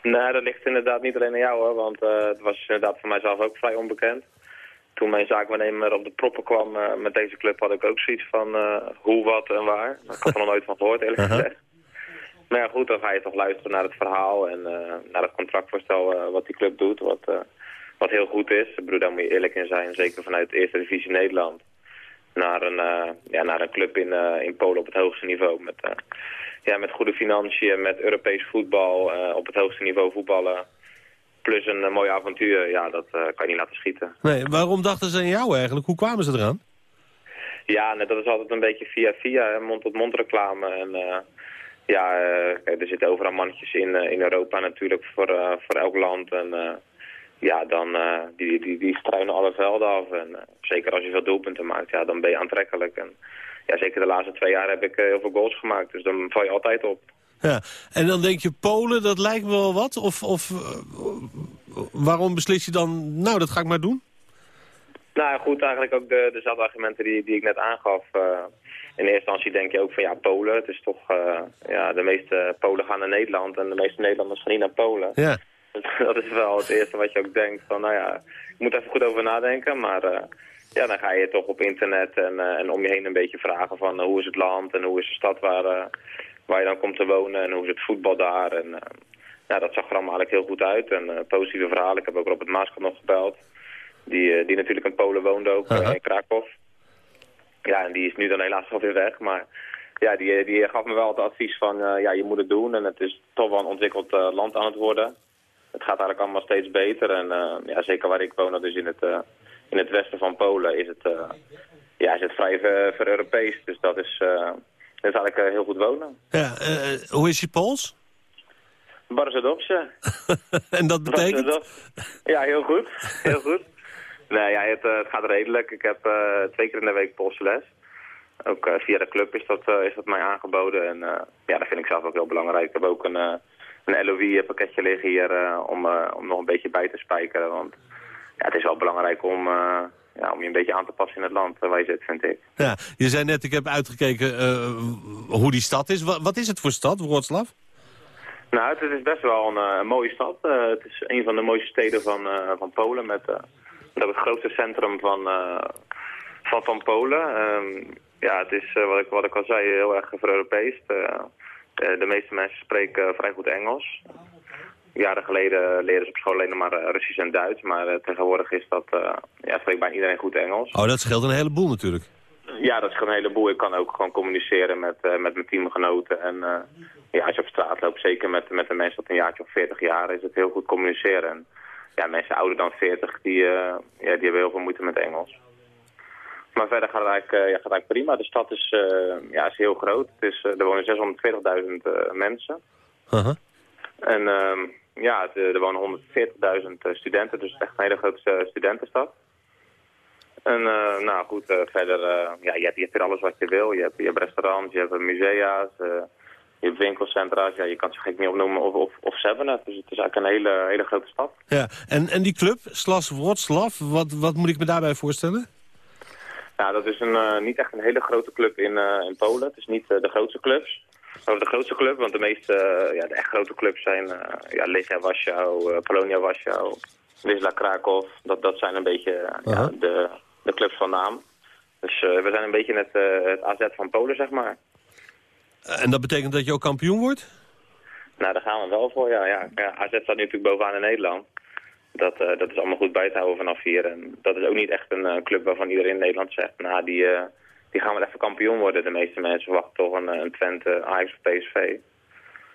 Speaker 17: Nee, dat ligt inderdaad niet alleen aan jou hoor, want uh, het was inderdaad voor mijzelf ook vrij onbekend. Toen mijn zaakwaarnemer op de proppen kwam uh, met deze club had ik ook zoiets van hoe, wat en waar. Ik had er nog nooit van gehoord eerlijk -huh. gezegd. Maar ja goed, dan ga je toch luisteren naar het verhaal en naar het contractvoorstel wat die club doet. Wat, wat heel goed is. Ik bedoel, daar moet je eerlijk in zijn, zeker vanuit de eerste divisie Nederland naar een, uh, ja, naar een club in, uh, in Polen op het hoogste niveau. Met, uh, ja, met goede financiën, met Europees voetbal, op het hoogste niveau voetballen. Plus een mooi avontuur, ja, dat kan je niet laten schieten.
Speaker 7: Nee, waarom dachten ze aan jou eigenlijk? Hoe kwamen ze eraan?
Speaker 17: Ja, nee, dat is altijd een beetje via via, mond-tot-mond reclame. En ja, er zitten overal mannetjes in, in Europa natuurlijk voor, voor elk land. En ja, dan uh, die, die, die struinen alle velden af. En uh, zeker als je veel doelpunten maakt, ja, dan ben je aantrekkelijk. En ja, zeker de laatste twee jaar heb ik uh, heel veel goals gemaakt. Dus dan val je altijd op.
Speaker 7: Ja, en dan denk je Polen, dat lijkt me wel wat? Of, of waarom beslis je dan, nou, dat ga ik maar doen?
Speaker 17: Nou goed, eigenlijk ook de, dezelfde argumenten die, die ik net aangaf. in eerste instantie denk je ook van ja, Polen. Het is toch, ja, de meeste Polen gaan naar Nederland en de meeste Nederlanders gaan niet naar Polen.
Speaker 7: Ja.
Speaker 17: dat is wel het eerste wat je ook denkt van, nou ja, je moet even goed over nadenken, maar uh, ja, dan ga je toch op internet en, uh, en om je heen een beetje vragen van uh, hoe is het land en hoe is de stad waar, waar je dan komt te wonen en hoe is het voetbal daar en ja, dat zag er allemaal eigenlijk heel goed uit en positieve verhalen. Ik heb ook Robert Maaskant nog gebeld, die, die natuurlijk in Polen woonde ook, -huh. in Krakow. Ja, en die is nu dan helaas alweer weg, maar ja, die, die gaf me wel het advies van, ja, je moet het doen en het is toch wel een ontwikkeld land aan het worden het gaat eigenlijk allemaal steeds beter. En uh, ja, zeker waar ik woon, dus in het, uh, in het westen van Polen, is het, uh, ja, is het vrij ver, Europees. Dus dat is, dat is eigenlijk heel goed wonen.
Speaker 7: Ja, hoe is je Pools?
Speaker 17: Barzadowsche.
Speaker 7: en dat betekent?
Speaker 17: Ja, heel goed. Heel goed. Nee, ja, het, het gaat redelijk. Ik heb twee keer in de week Poolse les. Ook via de club is dat, is dat mij aangeboden. En ja, dat vind ik zelf ook heel belangrijk. Ik heb ook een een LOE-pakketje liggen hier uh, om, uh, om nog een beetje bij te spijkeren. Want ja, het is wel belangrijk om, uh, ja, om je een beetje aan te passen in het land waar je zit, vind ik.
Speaker 7: Ja, je zei net, ik heb uitgekeken hoe die stad is. Wat, wat is het voor stad, Wroclaw?
Speaker 17: Nou, het, is best wel een, een mooie stad. het is een van de mooiste steden van, van Polen. Met, met het grootste centrum van, van, van Polen. Ehm, ja, het is, wat, ik, wat ik al zei, heel erg voor-Europees. Eh, de meeste mensen spreken vrij goed Engels. Jaren geleden leerden ze op school alleen maar eh, Russisch en Duits. Maar eh, tegenwoordig is dat, ja, spreekt bijna iedereen goed Engels.
Speaker 7: Oh, dat scheelt een heleboel natuurlijk.
Speaker 17: Ja, dat is een heleboel. Ik kan ook gewoon communiceren met, uh, met mijn teamgenoten. En uh, ja, als je op straat loopt, zeker met, met de mensen tot een jaartje of 40 jaar, is het heel goed communiceren. En ja, mensen ouder dan 40, die, uh, ja, die hebben heel veel moeite met Engels. Maar verder gaat het eigenlijk, uh, ja, gaat eigenlijk prima. De stad is, uh, ja, is heel groot. Het is, uh, er wonen 640.000 mensen.
Speaker 7: -huh.
Speaker 17: En ehm, ja, er wonen 140.000 studenten, dus het is echt een hele grote studentenstad. En nou goed, verder, ja, je hebt, je hebt hier alles wat je wil. Je hebt, je hebt restaurants, je hebt musea's, je hebt winkelcentra's. Ja, je kan ze gek niet opnoemen of, of, of Sevenet. Dus het is eigenlijk een hele, hele grote stad.
Speaker 7: Ja, en, en die club, Slas Wroclaw, wat, wat moet ik me daarbij voorstellen?
Speaker 17: Nou, dat is een, uh, niet echt een hele grote club in, uh, in Polen. Het is niet uh, de grootste clubs. De grootste club, want de meeste, ja, de echt grote clubs zijn ja, Legia Warschau, Polonia Warschau, Wisla Krakow. Dat, dat zijn een beetje ja, de, de clubs van naam. Dus we zijn een beetje het, het AZ van Polen, zeg maar.
Speaker 7: En dat betekent dat je ook kampioen wordt?
Speaker 17: Nou, daar gaan we wel voor, ja. ja. ja AZ staat nu natuurlijk bovenaan in Nederland. Dat, uh, dat is allemaal goed bij te houden vanaf hier. En dat is ook niet echt een uh, club waarvan iedereen in Nederland zegt... nou, die, uh, die gaan wel even kampioen worden. De meeste mensen verwachten toch een, een Twente, Ajax of PSV.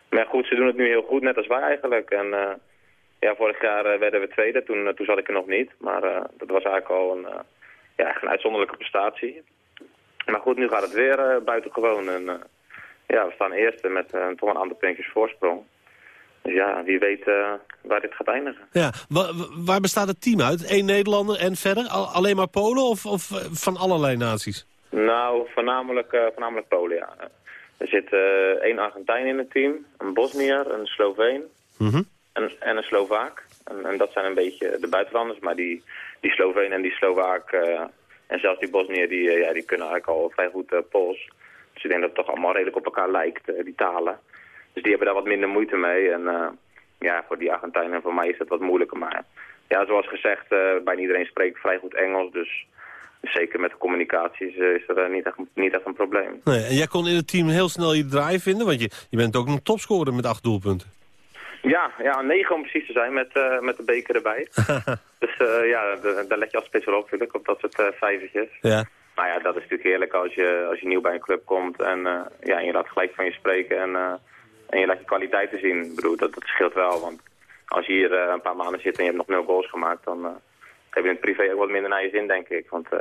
Speaker 17: Maar goed, ze doen het nu heel goed, net als wij eigenlijk. En ja, vorig jaar eh, werden we tweede. Toen, toen zat ik er nog niet. Maar dat was eigenlijk al een, ja, een uitzonderlijke prestatie. Maar goed, nu gaat het weer buitengewoon. En ja, we staan eerste met toch een aantal puntjes voorsprong. Dus ja, wie weet waar dit gaat eindigen.
Speaker 7: Ja, waar, waar bestaat het team uit? Eén Nederlander en verder? alleen maar Polen of, of van allerlei naties?
Speaker 17: Nou, voornamelijk, voornamelijk Polen, ja. Er zit uh, één Argentijn in het team, een Bosnier, een Sloveen
Speaker 7: mhm.
Speaker 17: en, en, een Slovaak. En, en, dat zijn een beetje de buitenlanders, maar die, die Sloveen en die Slovaak en zelfs die Bosnier, die, ja, die kunnen eigenlijk al vrij goed Pools. Dus ik denk dat het toch allemaal redelijk op elkaar lijkt, die talen. Dus die hebben daar wat minder moeite mee. En ja, voor die Argentijnen en voor mij is dat wat moeilijker. Maar ja, zoals gezegd, bijna iedereen spreekt vrij goed Engels, dus zeker met de communicatie is, is er niet echt, niet echt een probleem.
Speaker 7: Nee, en jij kon in het team heel snel je draai vinden, want je, je bent ook een topscorer met acht doelpunten.
Speaker 17: Ja, ja, negen om precies te zijn met, uh, met de beker erbij. dus uh, ja, daar let je als wel op natuurlijk, op dat soort uh, cijfertjes.
Speaker 7: Ja.
Speaker 17: Nou ja, dat is natuurlijk heerlijk als je, als je nieuw bij een club komt en, ja, en je laat gelijk van je spreken en, en je laat je kwaliteiten zien. Ik bedoel, dat, dat scheelt wel, want als je hier een paar maanden zit en je hebt nog nul goals gemaakt, dan heb je in het privé ook wat minder naar je zin, denk ik. Want uh,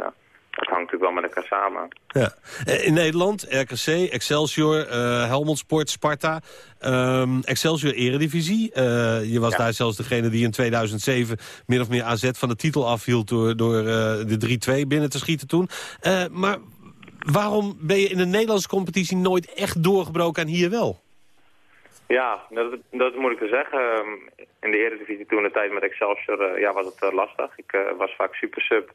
Speaker 17: dat hangt natuurlijk wel met elkaar samen.
Speaker 7: Ja. Eh, in Nederland, RKC, Excelsior, Helmond Sport, Sparta. Um, Excelsior Eredivisie. Je was daar zelfs degene die in 2007 min of meer AZ van de titel afhield... door, door de 3-2 binnen te schieten toen. maar waarom ben je in de Nederlandse competitie nooit echt doorgebroken en hier wel?
Speaker 17: Ja, dat, dat is moeilijk te zeggen. Ehm, in de Eredivisie toen de tijd met Excelsior uh, ja, was het uh, lastig. Ik uh, was vaak super sub.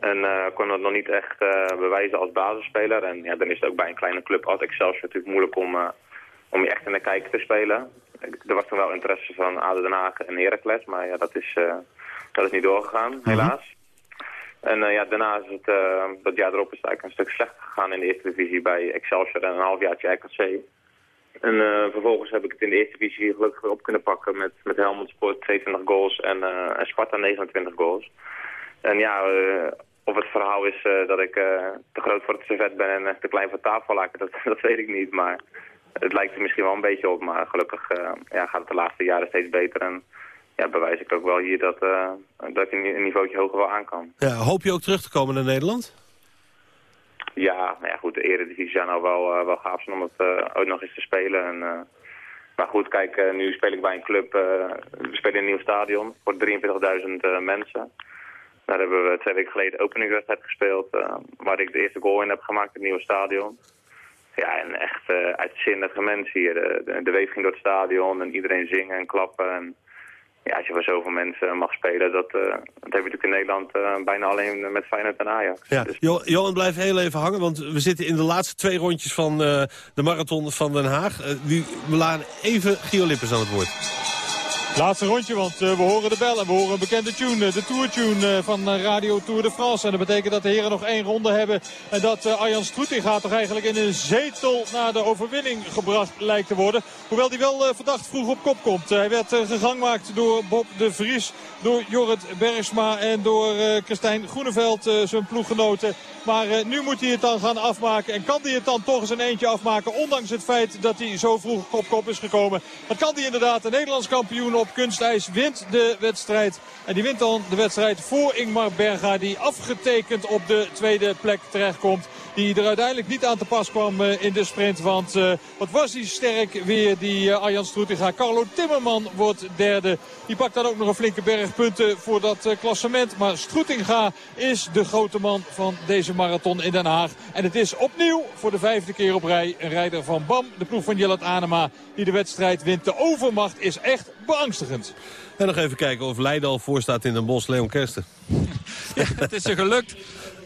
Speaker 17: En kon dat nog niet echt bewijzen als basisspeler. En ja, dan is het ook bij een kleine club als Excelsior natuurlijk moeilijk om, om je echt in de kijker te spelen. Er was toen wel interesse van ADO Den Haag en Heracles. Maar ja, dat is, dat is niet doorgegaan, mhm. helaas. En ja, daarna is het, dat jaar erop is het eigenlijk een stuk slechter gegaan in de Eerste Divisie bij Excelsior en een halfjaartje RKC. En uh, vervolgens heb ik het in de eerste divisie gelukkig weer op kunnen pakken met, met Helmond Sport 22 goals en, uh, en Sparta 29 goals. En ja, uh, of het verhaal is dat ik te groot voor het servet ben en te klein voor tafellaken, dat, dat weet ik niet. Maar het lijkt er misschien wel een beetje op, maar gelukkig ja, gaat het de laatste jaren steeds beter. En ja, bewijs ik ook wel hier dat, dat ik een, een niveautje hoger wel aan kan.
Speaker 7: Ja, hoop je ook terug te komen naar Nederland?
Speaker 17: Ja, nou ja, goed, de eredivisie zou nou wel, uh, wel gaaf zijn om het uh, ooit nog eens te spelen. En, uh, maar goed, kijk, nu speel ik bij een club, we spelen in een nieuw stadion voor 23.000 mensen. Daar hebben we twee weken geleden openingswedstrijd gespeeld, waar ik de eerste goal in heb gemaakt in het nieuwe stadion. Ja, en echt uitzinnige mensen hier. De, de, de weef ging door het stadion en iedereen zingen en klappen. En, ja, als je voor zoveel mensen mag spelen, dat, uh, dat heb je natuurlijk in Nederland uh, bijna alleen met Feyenoord en Ajax.
Speaker 7: Ja. Dus... Johan, blijf heel even hangen, want we zitten in de laatste twee rondjes van uh, de marathon van Den Haag. nu, we laten even Gio Lippers aan het woord.
Speaker 8: Laatste rondje, want uh, we horen de bel en we horen een bekende tune. De tourtune uh, van Radio Tour de France. En dat betekent dat de heren nog één ronde hebben. En dat Arjan gaat toch eigenlijk in een zetel naar de overwinning gebracht lijkt te worden. Hoewel hij wel verdacht vroeg op kop komt. hij werd gegangmaakt door Bob de Vries, door Jorrit Bergsma en door Christijn Groeneveld, zijn ploeggenoten. Maar nu moet hij het dan gaan afmaken. En kan hij het dan toch eens een eentje afmaken. Ondanks het feit dat hij zo vroeg kop-kop is gekomen. Dan kan hij inderdaad de Nederlands kampioen op kunstijs wint de wedstrijd. En die wint dan de wedstrijd voor Ingmar Berga. Die afgetekend op de tweede plek terechtkomt. Die er uiteindelijk niet aan te pas kwam uh, in de sprint. Want uh, wat was die sterk weer, die uh, Arjan Stroetinga. Carlo Timmerman wordt derde. Die pakt dan ook nog een flinke berg punten voor dat klassement. Maar Stroetinga is de grote man van deze marathon in Den Haag. En het is opnieuw voor de vijfde keer op rij een rijder van BAM. De ploeg van Jellet Anema die de wedstrijd wint. De overmacht is echt beangstigend.
Speaker 7: En nog even kijken of Leiden al voor staat in een bos Leon Kersten.
Speaker 9: Ja, het is er gelukt.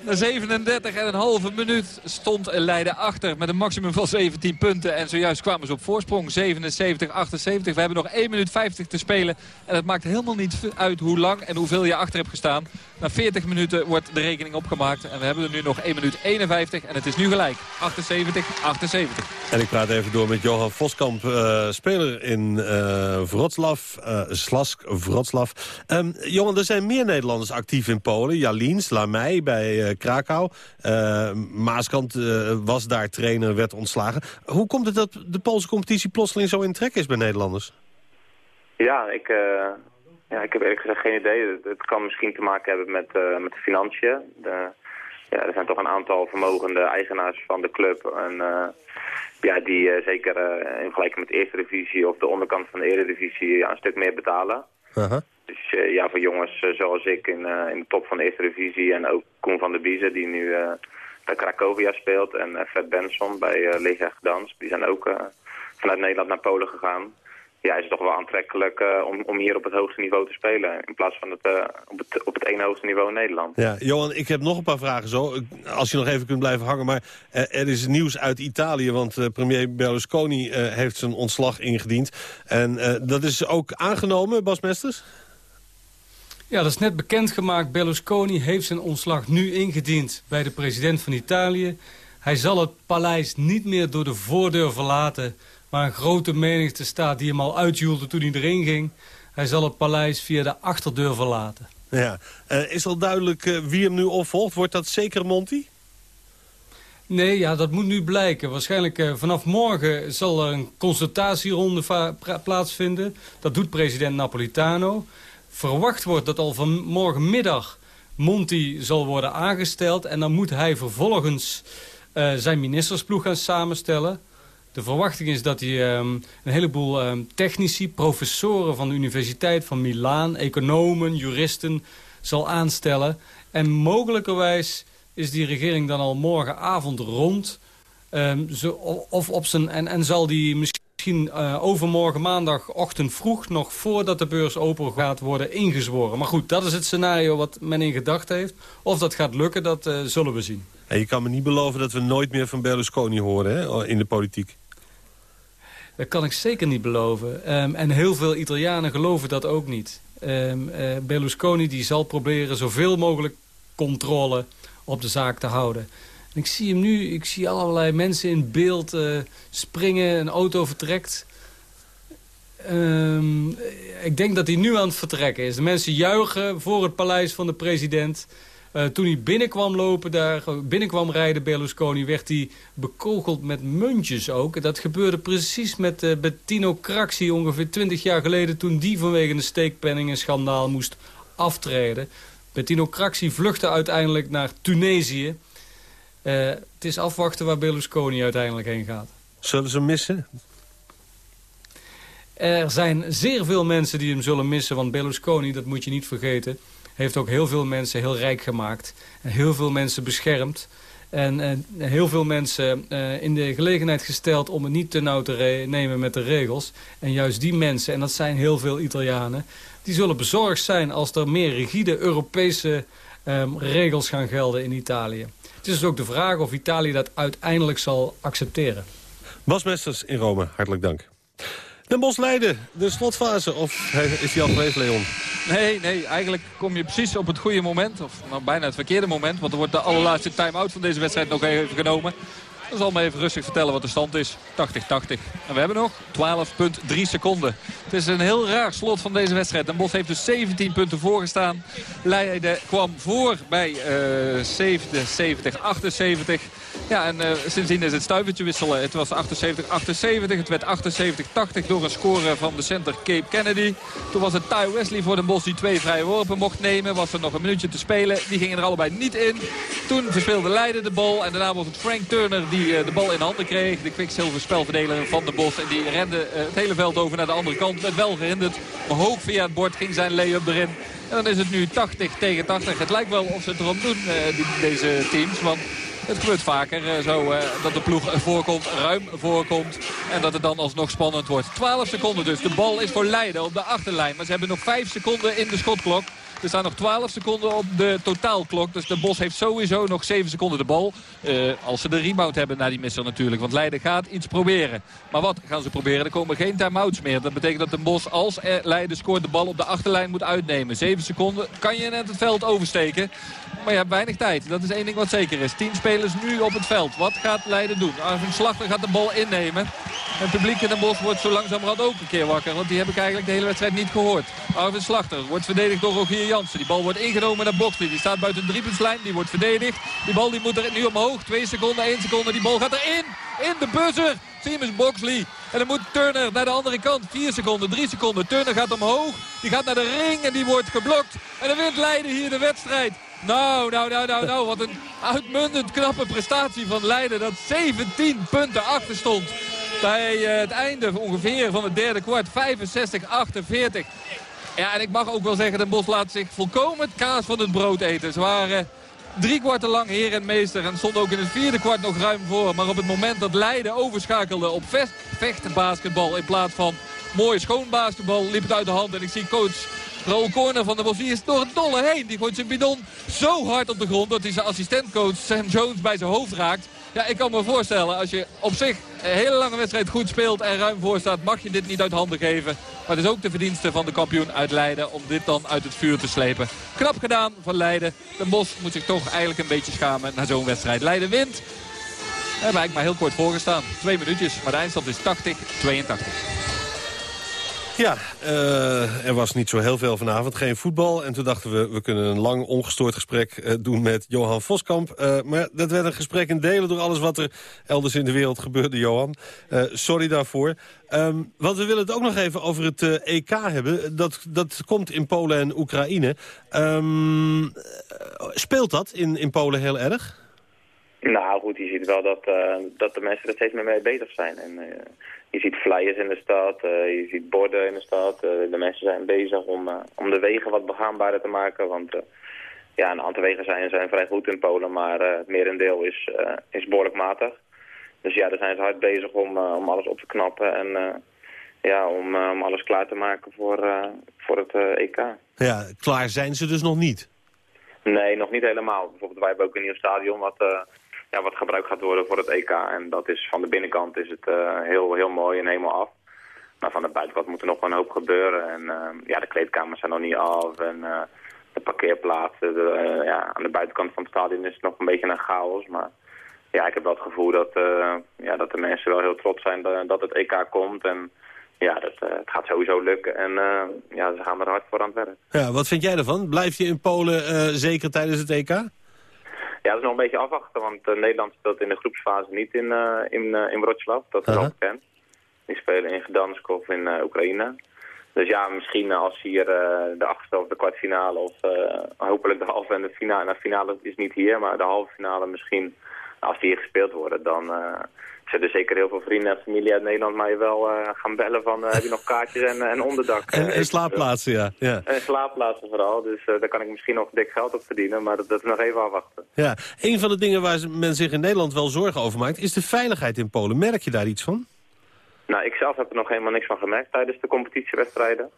Speaker 9: Na 37,5 minuut stond Leiden achter met een maximum van 17 punten. En zojuist kwamen ze op voorsprong. 77-78. We hebben nog 1 minuut 50 te spelen. En het maakt helemaal niet uit hoe lang en hoeveel je achter hebt gestaan. Na 40 minuten wordt de rekening opgemaakt. En we hebben er nu nog 1 minuut 51. En het is nu gelijk. 78-78.
Speaker 7: En ik praat even door met Johan Voskamp, uh, speler in uh, Wroclaw. Uh, Slask Wroclaw. Um, er zijn meer Nederlanders actief in Polen. Jalien, Lamey bij Krakau. Maaskant was daar trainer, werd ontslagen. Hoe komt het dat de Poolse competitie plotseling zo in trek is bij Nederlanders?
Speaker 17: Ja, ik Ja, ik heb eerlijk gezegd geen idee. Het, kan misschien te maken hebben met, met de financiën. De, ja, er zijn toch een aantal vermogende eigenaars van de club. En uh, ja, die uh, zeker in vergelijking met de eerste divisie of de onderkant van de eredivisie ja, een stuk meer betalen.
Speaker 7: -huh.
Speaker 17: Dus ja, voor jongens zoals ik in, in de top van de eerste divisie en ook Koen van der Biezen die nu bij Cracovia speelt en Fred Benson bij Legia Gdansk. Die zijn ook vanuit Nederland naar Polen gegaan ja, is het toch wel aantrekkelijk om, om hier op het hoogste niveau te spelen. In plaats van het, op, het, op het ene hoogste niveau in Nederland.
Speaker 7: Ja, Johan, ik heb nog een paar vragen zo. Als je nog even kunt blijven hangen. Maar er is nieuws uit Italië. Want premier Berlusconi heeft zijn ontslag ingediend. En dat is ook aangenomen, Bas Mesters?
Speaker 18: Ja, dat is net bekendgemaakt. Berlusconi heeft zijn ontslag nu ingediend bij de president van Italië. Hij zal het paleis niet meer door de voordeur verlaten maar een grote menigte staat die hem al uitjoelde toen hij erin ging. Hij zal het paleis via de achterdeur verlaten.
Speaker 7: Ja. Uh, is al duidelijk uh, wie hem nu opvolgt? Wordt dat zeker Monti?
Speaker 18: Nee, ja, dat moet nu blijken. Waarschijnlijk uh, vanaf morgen zal er een consultatieronde plaatsvinden. Dat doet president Napolitano. Verwacht wordt dat al van morgenmiddag Monti zal worden aangesteld. En dan moet hij vervolgens zijn ministersploeg gaan samenstellen. De verwachting is dat hij um, een heleboel um, technici, professoren van de Universiteit van Milaan... economen, juristen zal aanstellen. En mogelijkerwijs is die regering dan al morgenavond rond... Um, zo, of op zijn, en, en zal die misschien uh, overmorgen maandagochtend vroeg... nog voordat de beurs open gaat worden ingezworen. Maar goed, dat is het scenario wat men in gedachten heeft. Of dat gaat lukken, dat uh, zullen we zien.
Speaker 7: En je kan me niet beloven dat we nooit meer van Berlusconi horen hè, in de politiek.
Speaker 18: Dat kan ik zeker niet beloven. Um, en heel veel Italianen geloven dat ook niet. Um, uh, Berlusconi die zal proberen zoveel mogelijk controle op de zaak te houden. Ik zie hem nu, ik zie allerlei mensen in beeld uh, springen, een auto vertrekt. Um, ik denk dat hij nu aan het vertrekken is. De mensen juichen voor het paleis van de president... Uh, toen hij binnenkwam lopen, daar, binnenkwam rijden Berlusconi, werd hij bekogeld met muntjes ook. Dat gebeurde precies met Bettino Craxi ongeveer 20 jaar geleden... toen die vanwege een steekpenningen schandaal moest aftreden. Bettino Craxi vluchtte uiteindelijk naar Tunesië. Uh, het is afwachten waar Berlusconi uiteindelijk heen gaat.
Speaker 7: Zullen ze missen?
Speaker 18: Er zijn zeer veel mensen die hem zullen missen, want Berlusconi, dat moet je niet vergeten heeft ook heel veel mensen heel rijk gemaakt. En heel veel mensen beschermd. En, en heel veel mensen uh, in de gelegenheid gesteld om het niet te nauw te nemen met de regels. En juist die mensen, en dat zijn heel veel Italianen... die zullen bezorgd zijn als er meer rigide Europese um, regels gaan gelden in Italië. Het is dus ook de vraag of Italië dat uiteindelijk zal accepteren.
Speaker 7: Bas Mesters in Rome, hartelijk dank. Den Bos Leiden, de slotfase. Of is die al geweest, Leon?
Speaker 9: Nee, nee, eigenlijk kom je precies op het goede moment. Of nou, bijna het verkeerde moment. Want er wordt de allerlaatste time-out van deze wedstrijd nog even genomen. Dan zal me even rustig vertellen wat de stand is. 80-80. En we hebben nog 12,3 seconden. Het is een heel raar slot van deze wedstrijd. Den Bos heeft dus 17 punten voorgestaan. Leiden kwam voor bij uh, 70, 78. Ja, en uh, sindsdien is het stuivertje wisselen. Het was 78-78. Het werd 78-80 door een score van de center Cape Kennedy. Toen was het Ty Wesley voor de Bos die twee vrije worpen mocht nemen. Was er nog een minuutje te spelen. Die gingen er allebei niet in. Toen verspeelde Leiden de bal. En daarna was het Frank Turner die uh, de bal in handen kreeg. De kwikzilver spelverdeler van de Bos. En die rende uh, het hele veld over naar de andere kant. Werd wel gehinderd. Maar hoog via het bord ging zijn lay-up erin. En dan is het nu 80 tegen 80. Het lijkt wel of ze het erom doen, deze teams. Want het gebeurt vaker eh, zo uh, dat de ploeg voorkomt, ruim voorkomt. En dat het dan alsnog spannend wordt. 12 seconden dus. De bal is voor Leiden op de achterlijn. Maar ze hebben nog 5 seconden in de schotklok. Er staan nog 12 seconden op de totaalklok. Dus de Bos heeft sowieso nog 7 seconden de bal. Uh, als ze de rebound hebben naar die misser natuurlijk. Want Leiden gaat iets proberen. Maar wat gaan ze proberen? Er komen geen time-outs meer. Dat betekent dat de Bos als Leiden scoort de bal op de achterlijn moet uitnemen. 7 seconden kan je net het veld oversteken. Maar je hebt weinig tijd. Dat is één ding wat zeker is. 10 spelers nu op het veld. Wat gaat Leiden doen? Arvin Slachter gaat de bal innemen. Het publiek in de Bos wordt zo langzamerhand ook een keer wakker. Want die heb ik eigenlijk de hele wedstrijd niet gehoord. Arvin Slachter wordt verdedigd door Rogier Die bal wordt ingenomen naar Boxley. Die staat buiten de driepuntslijn. Die wordt verdedigd. Die bal die moet er nu omhoog. Twee seconden, één seconde. Die bal gaat erin. In de buzzer. Seamus Boxley. En dan moet Turner naar de andere kant. Vier seconden, drie seconden. Turner gaat omhoog. Die gaat naar de ring en die wordt geblokt. En dan wint Leiden hier de wedstrijd. Nou, nou, nou, nou, nou. Wat een uitmuntend knappe prestatie van Leiden. Dat 17 punten achter stond. Bij eh, het einde ongeveer van het derde kwart. 65-48. Ja, en ik mag ook wel zeggen, Den Bos laat zich volkomen het kaas van het brood eten. Ze waren drie kwarten lang heer en meester. En stond ook in het vierde kwart nog ruim voor. Maar op het moment dat Leiden overschakelde op vechtbasketbal in plaats van mooi schoon basketbal, liep het uit de hand. En ik zie coach Raoul Corner van de Bos, die is door het dolle heen. Die gooit zijn bidon zo hard op de grond dat hij zijn assistentcoach Sam Jones bij zijn hoofd raakt. Ja, ik kan me voorstellen, als je op zich een hele lange wedstrijd goed speelt en ruim voor staat, mag je dit niet uit handen geven. Maar het is ook de verdienste van de kampioen uit Leiden om dit dan uit het vuur te slepen. Knap gedaan van Leiden. De Bos moet zich toch eigenlijk een beetje schamen naar zo'n wedstrijd. Leiden wint. We hebben eigenlijk maar heel kort voorgestaan. Twee minuutjes, maar de eindstand is 80-82.
Speaker 7: Ja, uh, er was niet zo heel veel vanavond, geen voetbal. En toen dachten we, we kunnen een lang ongestoord gesprek uh, doen met Johan Voskamp. Uh, maar dat werd een gesprek in delen door alles wat er elders in de wereld gebeurde, Johan. sorry daarvoor. Um, want we willen het ook nog even over het EK hebben. Dat, dat komt in Polen en Oekraïne. Um, speelt dat in, in Polen heel erg?
Speaker 17: Nou goed, je ziet wel dat, dat de mensen er steeds meer mee bezig zijn. En je ziet flyers in de stad, uh, je ziet borden in de stad. De mensen zijn bezig om, om de wegen wat begaanbaarder te maken. Want ja, een aantal wegen zijn, zijn vrij goed in Polen, maar het merendeel is, is behoorlijk matig. Dus ja, daar zijn ze hard bezig om, om alles op te knappen en ja, om, om alles klaar te maken voor, voor het EK.
Speaker 7: Ja, klaar zijn ze dus nog niet?
Speaker 17: Nee, nog niet helemaal. Bijvoorbeeld wij hebben ook een nieuw stadion wat ja, wat gebruikt gaat worden voor het EK. En dat is van de binnenkant is het uh, heel, heel mooi en helemaal af. Maar van de buitenkant moet er nog wel een hoop gebeuren. En uh, ja, de kleedkamers zijn nog niet af. En uh, de parkeerplaatsen, de, ja, aan de buitenkant van het stadion is het nog een beetje een chaos. Maar ja, ik heb wel het gevoel dat, ja, dat de mensen wel heel trots zijn dat, dat het EK komt. En ja, dat, het gaat sowieso lukken. En ja, ze gaan er hard voor aan het werk.
Speaker 7: Ja, wat vind jij ervan? Blijf je in Polen zeker tijdens het EK?
Speaker 17: Ja, dat is nog een beetje afwachten, want uh, Nederland speelt in de groepsfase niet in, uh, in, uh, in Wroclaw. Dat is uh -huh. al bekend. Die spelen in Gdansk of in Oekraïne. Dus ja, misschien als hier de achtste of de kwartfinale of hopelijk de halve en de finale. Nou, de finale is niet hier, maar de halve finale misschien, als die hier gespeeld worden, dan zullen zeker heel veel vrienden en familie uit Nederland mij wel uh, gaan bellen van uh, heb je nog kaartjes en, en onderdak.
Speaker 7: En, en slaapplaatsen, ja. ja.
Speaker 17: En slaapplaatsen vooral, dus daar kan ik misschien nog dik geld op verdienen, maar dat, dat is nog even afwachten.
Speaker 7: Ja, een van de dingen waar men zich in Nederland wel zorgen over maakt is de veiligheid in Polen. Merk je daar iets van?
Speaker 17: Nou, ik zelf heb er nog helemaal niks van gemerkt tijdens de competitiewedstrijden.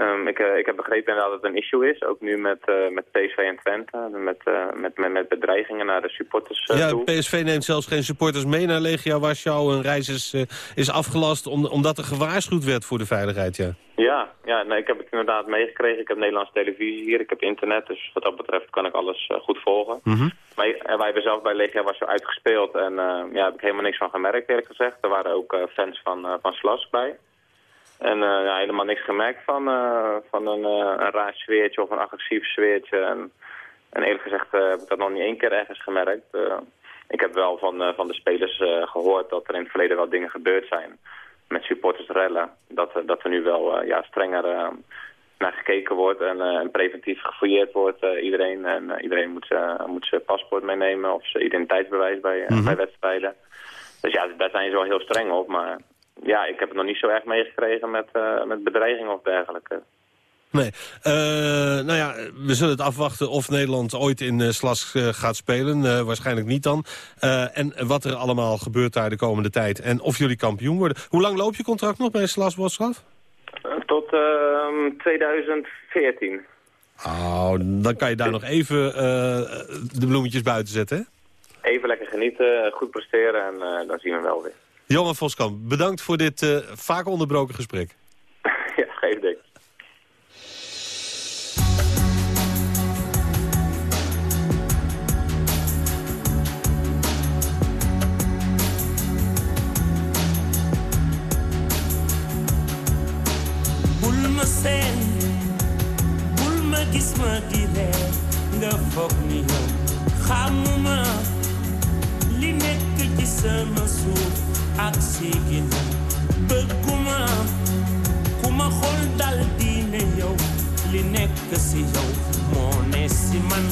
Speaker 17: Um, ik, uh, ik heb begrepen dat het een issue is, ook nu met, uh, met PSV en Twente, met, uh, met, met, met, bedreigingen naar de supporters
Speaker 7: Ja,
Speaker 17: toe.
Speaker 7: PSV neemt zelfs geen supporters mee naar Legia Warschau. Een reis is, is afgelast om, omdat er gewaarschuwd werd voor de veiligheid, ja.
Speaker 17: Ja, ja nee, ik heb het inderdaad meegekregen. Ik heb Nederlandse televisie hier, ik heb internet, dus wat dat betreft kan ik alles goed volgen.
Speaker 7: Mm -hmm.
Speaker 17: Maar wij hebben zelf bij Legia Warschau uitgespeeld en ja, heb ik helemaal niks van gemerkt, eerlijk gezegd. Er waren ook fans van, van Slas bij. En uh, ja, helemaal niks gemerkt van, uh, van een, uh, een raar sfeertje of een agressief sfeertje. En, en eerlijk gezegd heb ik dat nog niet één keer ergens gemerkt. ik heb wel van, van de spelers gehoord dat er in het verleden wel dingen gebeurd zijn met supportersrellen. Dat, dat er nu wel ja, strenger naar gekeken wordt en, en preventief gefouilleerd wordt. iedereen en iedereen moet, moet zijn paspoort meenemen of zijn identiteitsbewijs bij,
Speaker 7: Mhm.
Speaker 17: bij wedstrijden. Dus ja, daar zijn ze wel heel streng op, maar ja, ik heb het nog niet zo erg meegekregen met, uh, met bedreiging of dergelijke.
Speaker 7: Nee, uh, nou ja, we zullen het afwachten of Nederland ooit in uh, Slas gaat spelen. waarschijnlijk niet dan. en wat er allemaal gebeurt daar de komende tijd. En of jullie kampioen worden. Hoe lang loopt je contract nog bij Slas Boschaf?
Speaker 17: tot 2014.
Speaker 7: Oh, dan kan je daar nog even de bloemetjes buiten zetten, hè?
Speaker 17: Even lekker genieten, goed presteren en dan zien we wel weer.
Speaker 7: Johan Voskamp, bedankt voor dit uh, vaak onderbroken gesprek.
Speaker 17: ja, geen ding.
Speaker 19: seen bul ma gis ma di ree nga foog ni yow xamuma li nekk ci sama suuf ak si ginnaaw bëgguma ku ma xool dal di ne yow li nekk si yow moo li ne man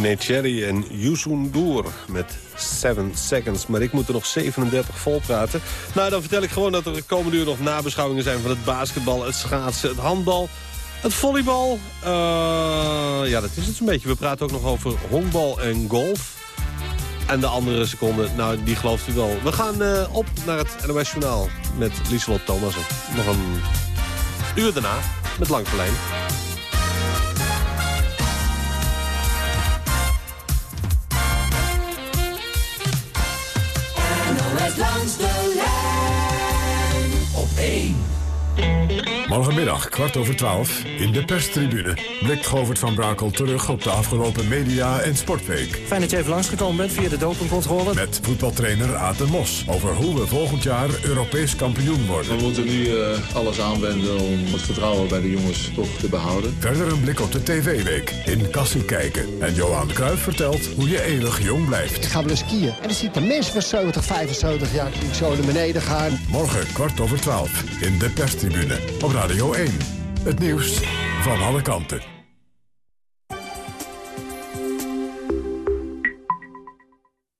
Speaker 7: Nene Cherry en Youssou Door met 7 Seconds. Maar ik moet er nog 37 vol praten. Nou, dan vertel ik gewoon dat er de komende uur nog nabeschouwingen zijn... van het basketbal, het schaatsen, het handbal, het volleybal. Eh, ja, dat is het een beetje. We praten ook nog over honkbal en golf. En de andere seconde, nou, die gelooft u wel. We gaan eh, op naar het NOS Journaal met Lieselot Thomassen. Nog een uur daarna met Lang Verlijn.
Speaker 16: Morgenmiddag, kwart over twaalf, in de perstribune... blikt Govert van Brakel terug op de afgelopen media- en sportweek.
Speaker 20: Fijn dat je even langsgekomen bent via de dopingcontrole.
Speaker 16: Met voetbaltrainer Aad de Mos over hoe we volgend jaar Europees kampioen worden.
Speaker 21: We moeten nu uh, alles aanwenden om het vertrouwen bij de jongens toch te behouden.
Speaker 16: Verder een blik op de TV-week in Kassie kijken. En Johan Cruijff vertelt hoe je eeuwig jong blijft.
Speaker 22: Ik ga wel eens skiën. En dan zie ik de mensen van 70, 75 jaar die zo naar beneden gaan.
Speaker 16: Morgen kwart over twaalf in de perstribune op Radio 1. Het nieuws van alle kanten.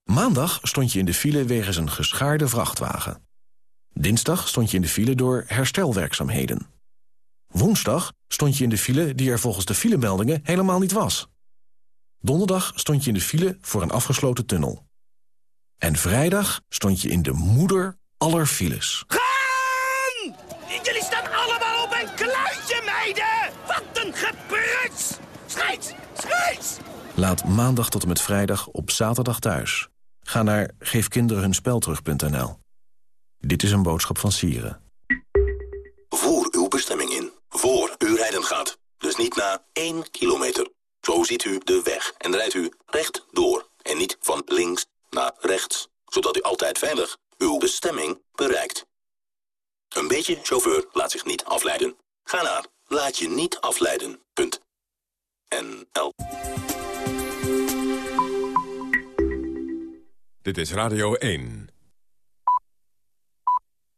Speaker 3: Maandag stond je in de file wegens een geschaarde vrachtwagen. Dinsdag stond je in de file door herstelwerkzaamheden. Woensdag stond je in de file die er volgens de filemeldingen helemaal niet was. Donderdag stond je in de file voor een afgesloten tunnel. En vrijdag stond je in de moeder aller files.
Speaker 23: Gaan! Jullie staan allemaal op een kluitje, meiden! Wat een gepruts! Scheids! Scheids!
Speaker 3: Laat maandag tot en met vrijdag op zaterdag thuis. Ga naar geefkinderenhunspelterug.nl. Dit is een boodschap van Sieren.
Speaker 24: Voer uw bestemming in, voor u rijden gaat. Dus niet na 1 kilometer. Zo ziet u de weg en rijdt u recht door. En niet van links naar rechts. Zodat u altijd veilig uw bestemming bereikt. Een beetje chauffeur laat zich niet afleiden. Ga naar laat je niet afleiden. Punt. NL.
Speaker 16: Dit is Radio 1.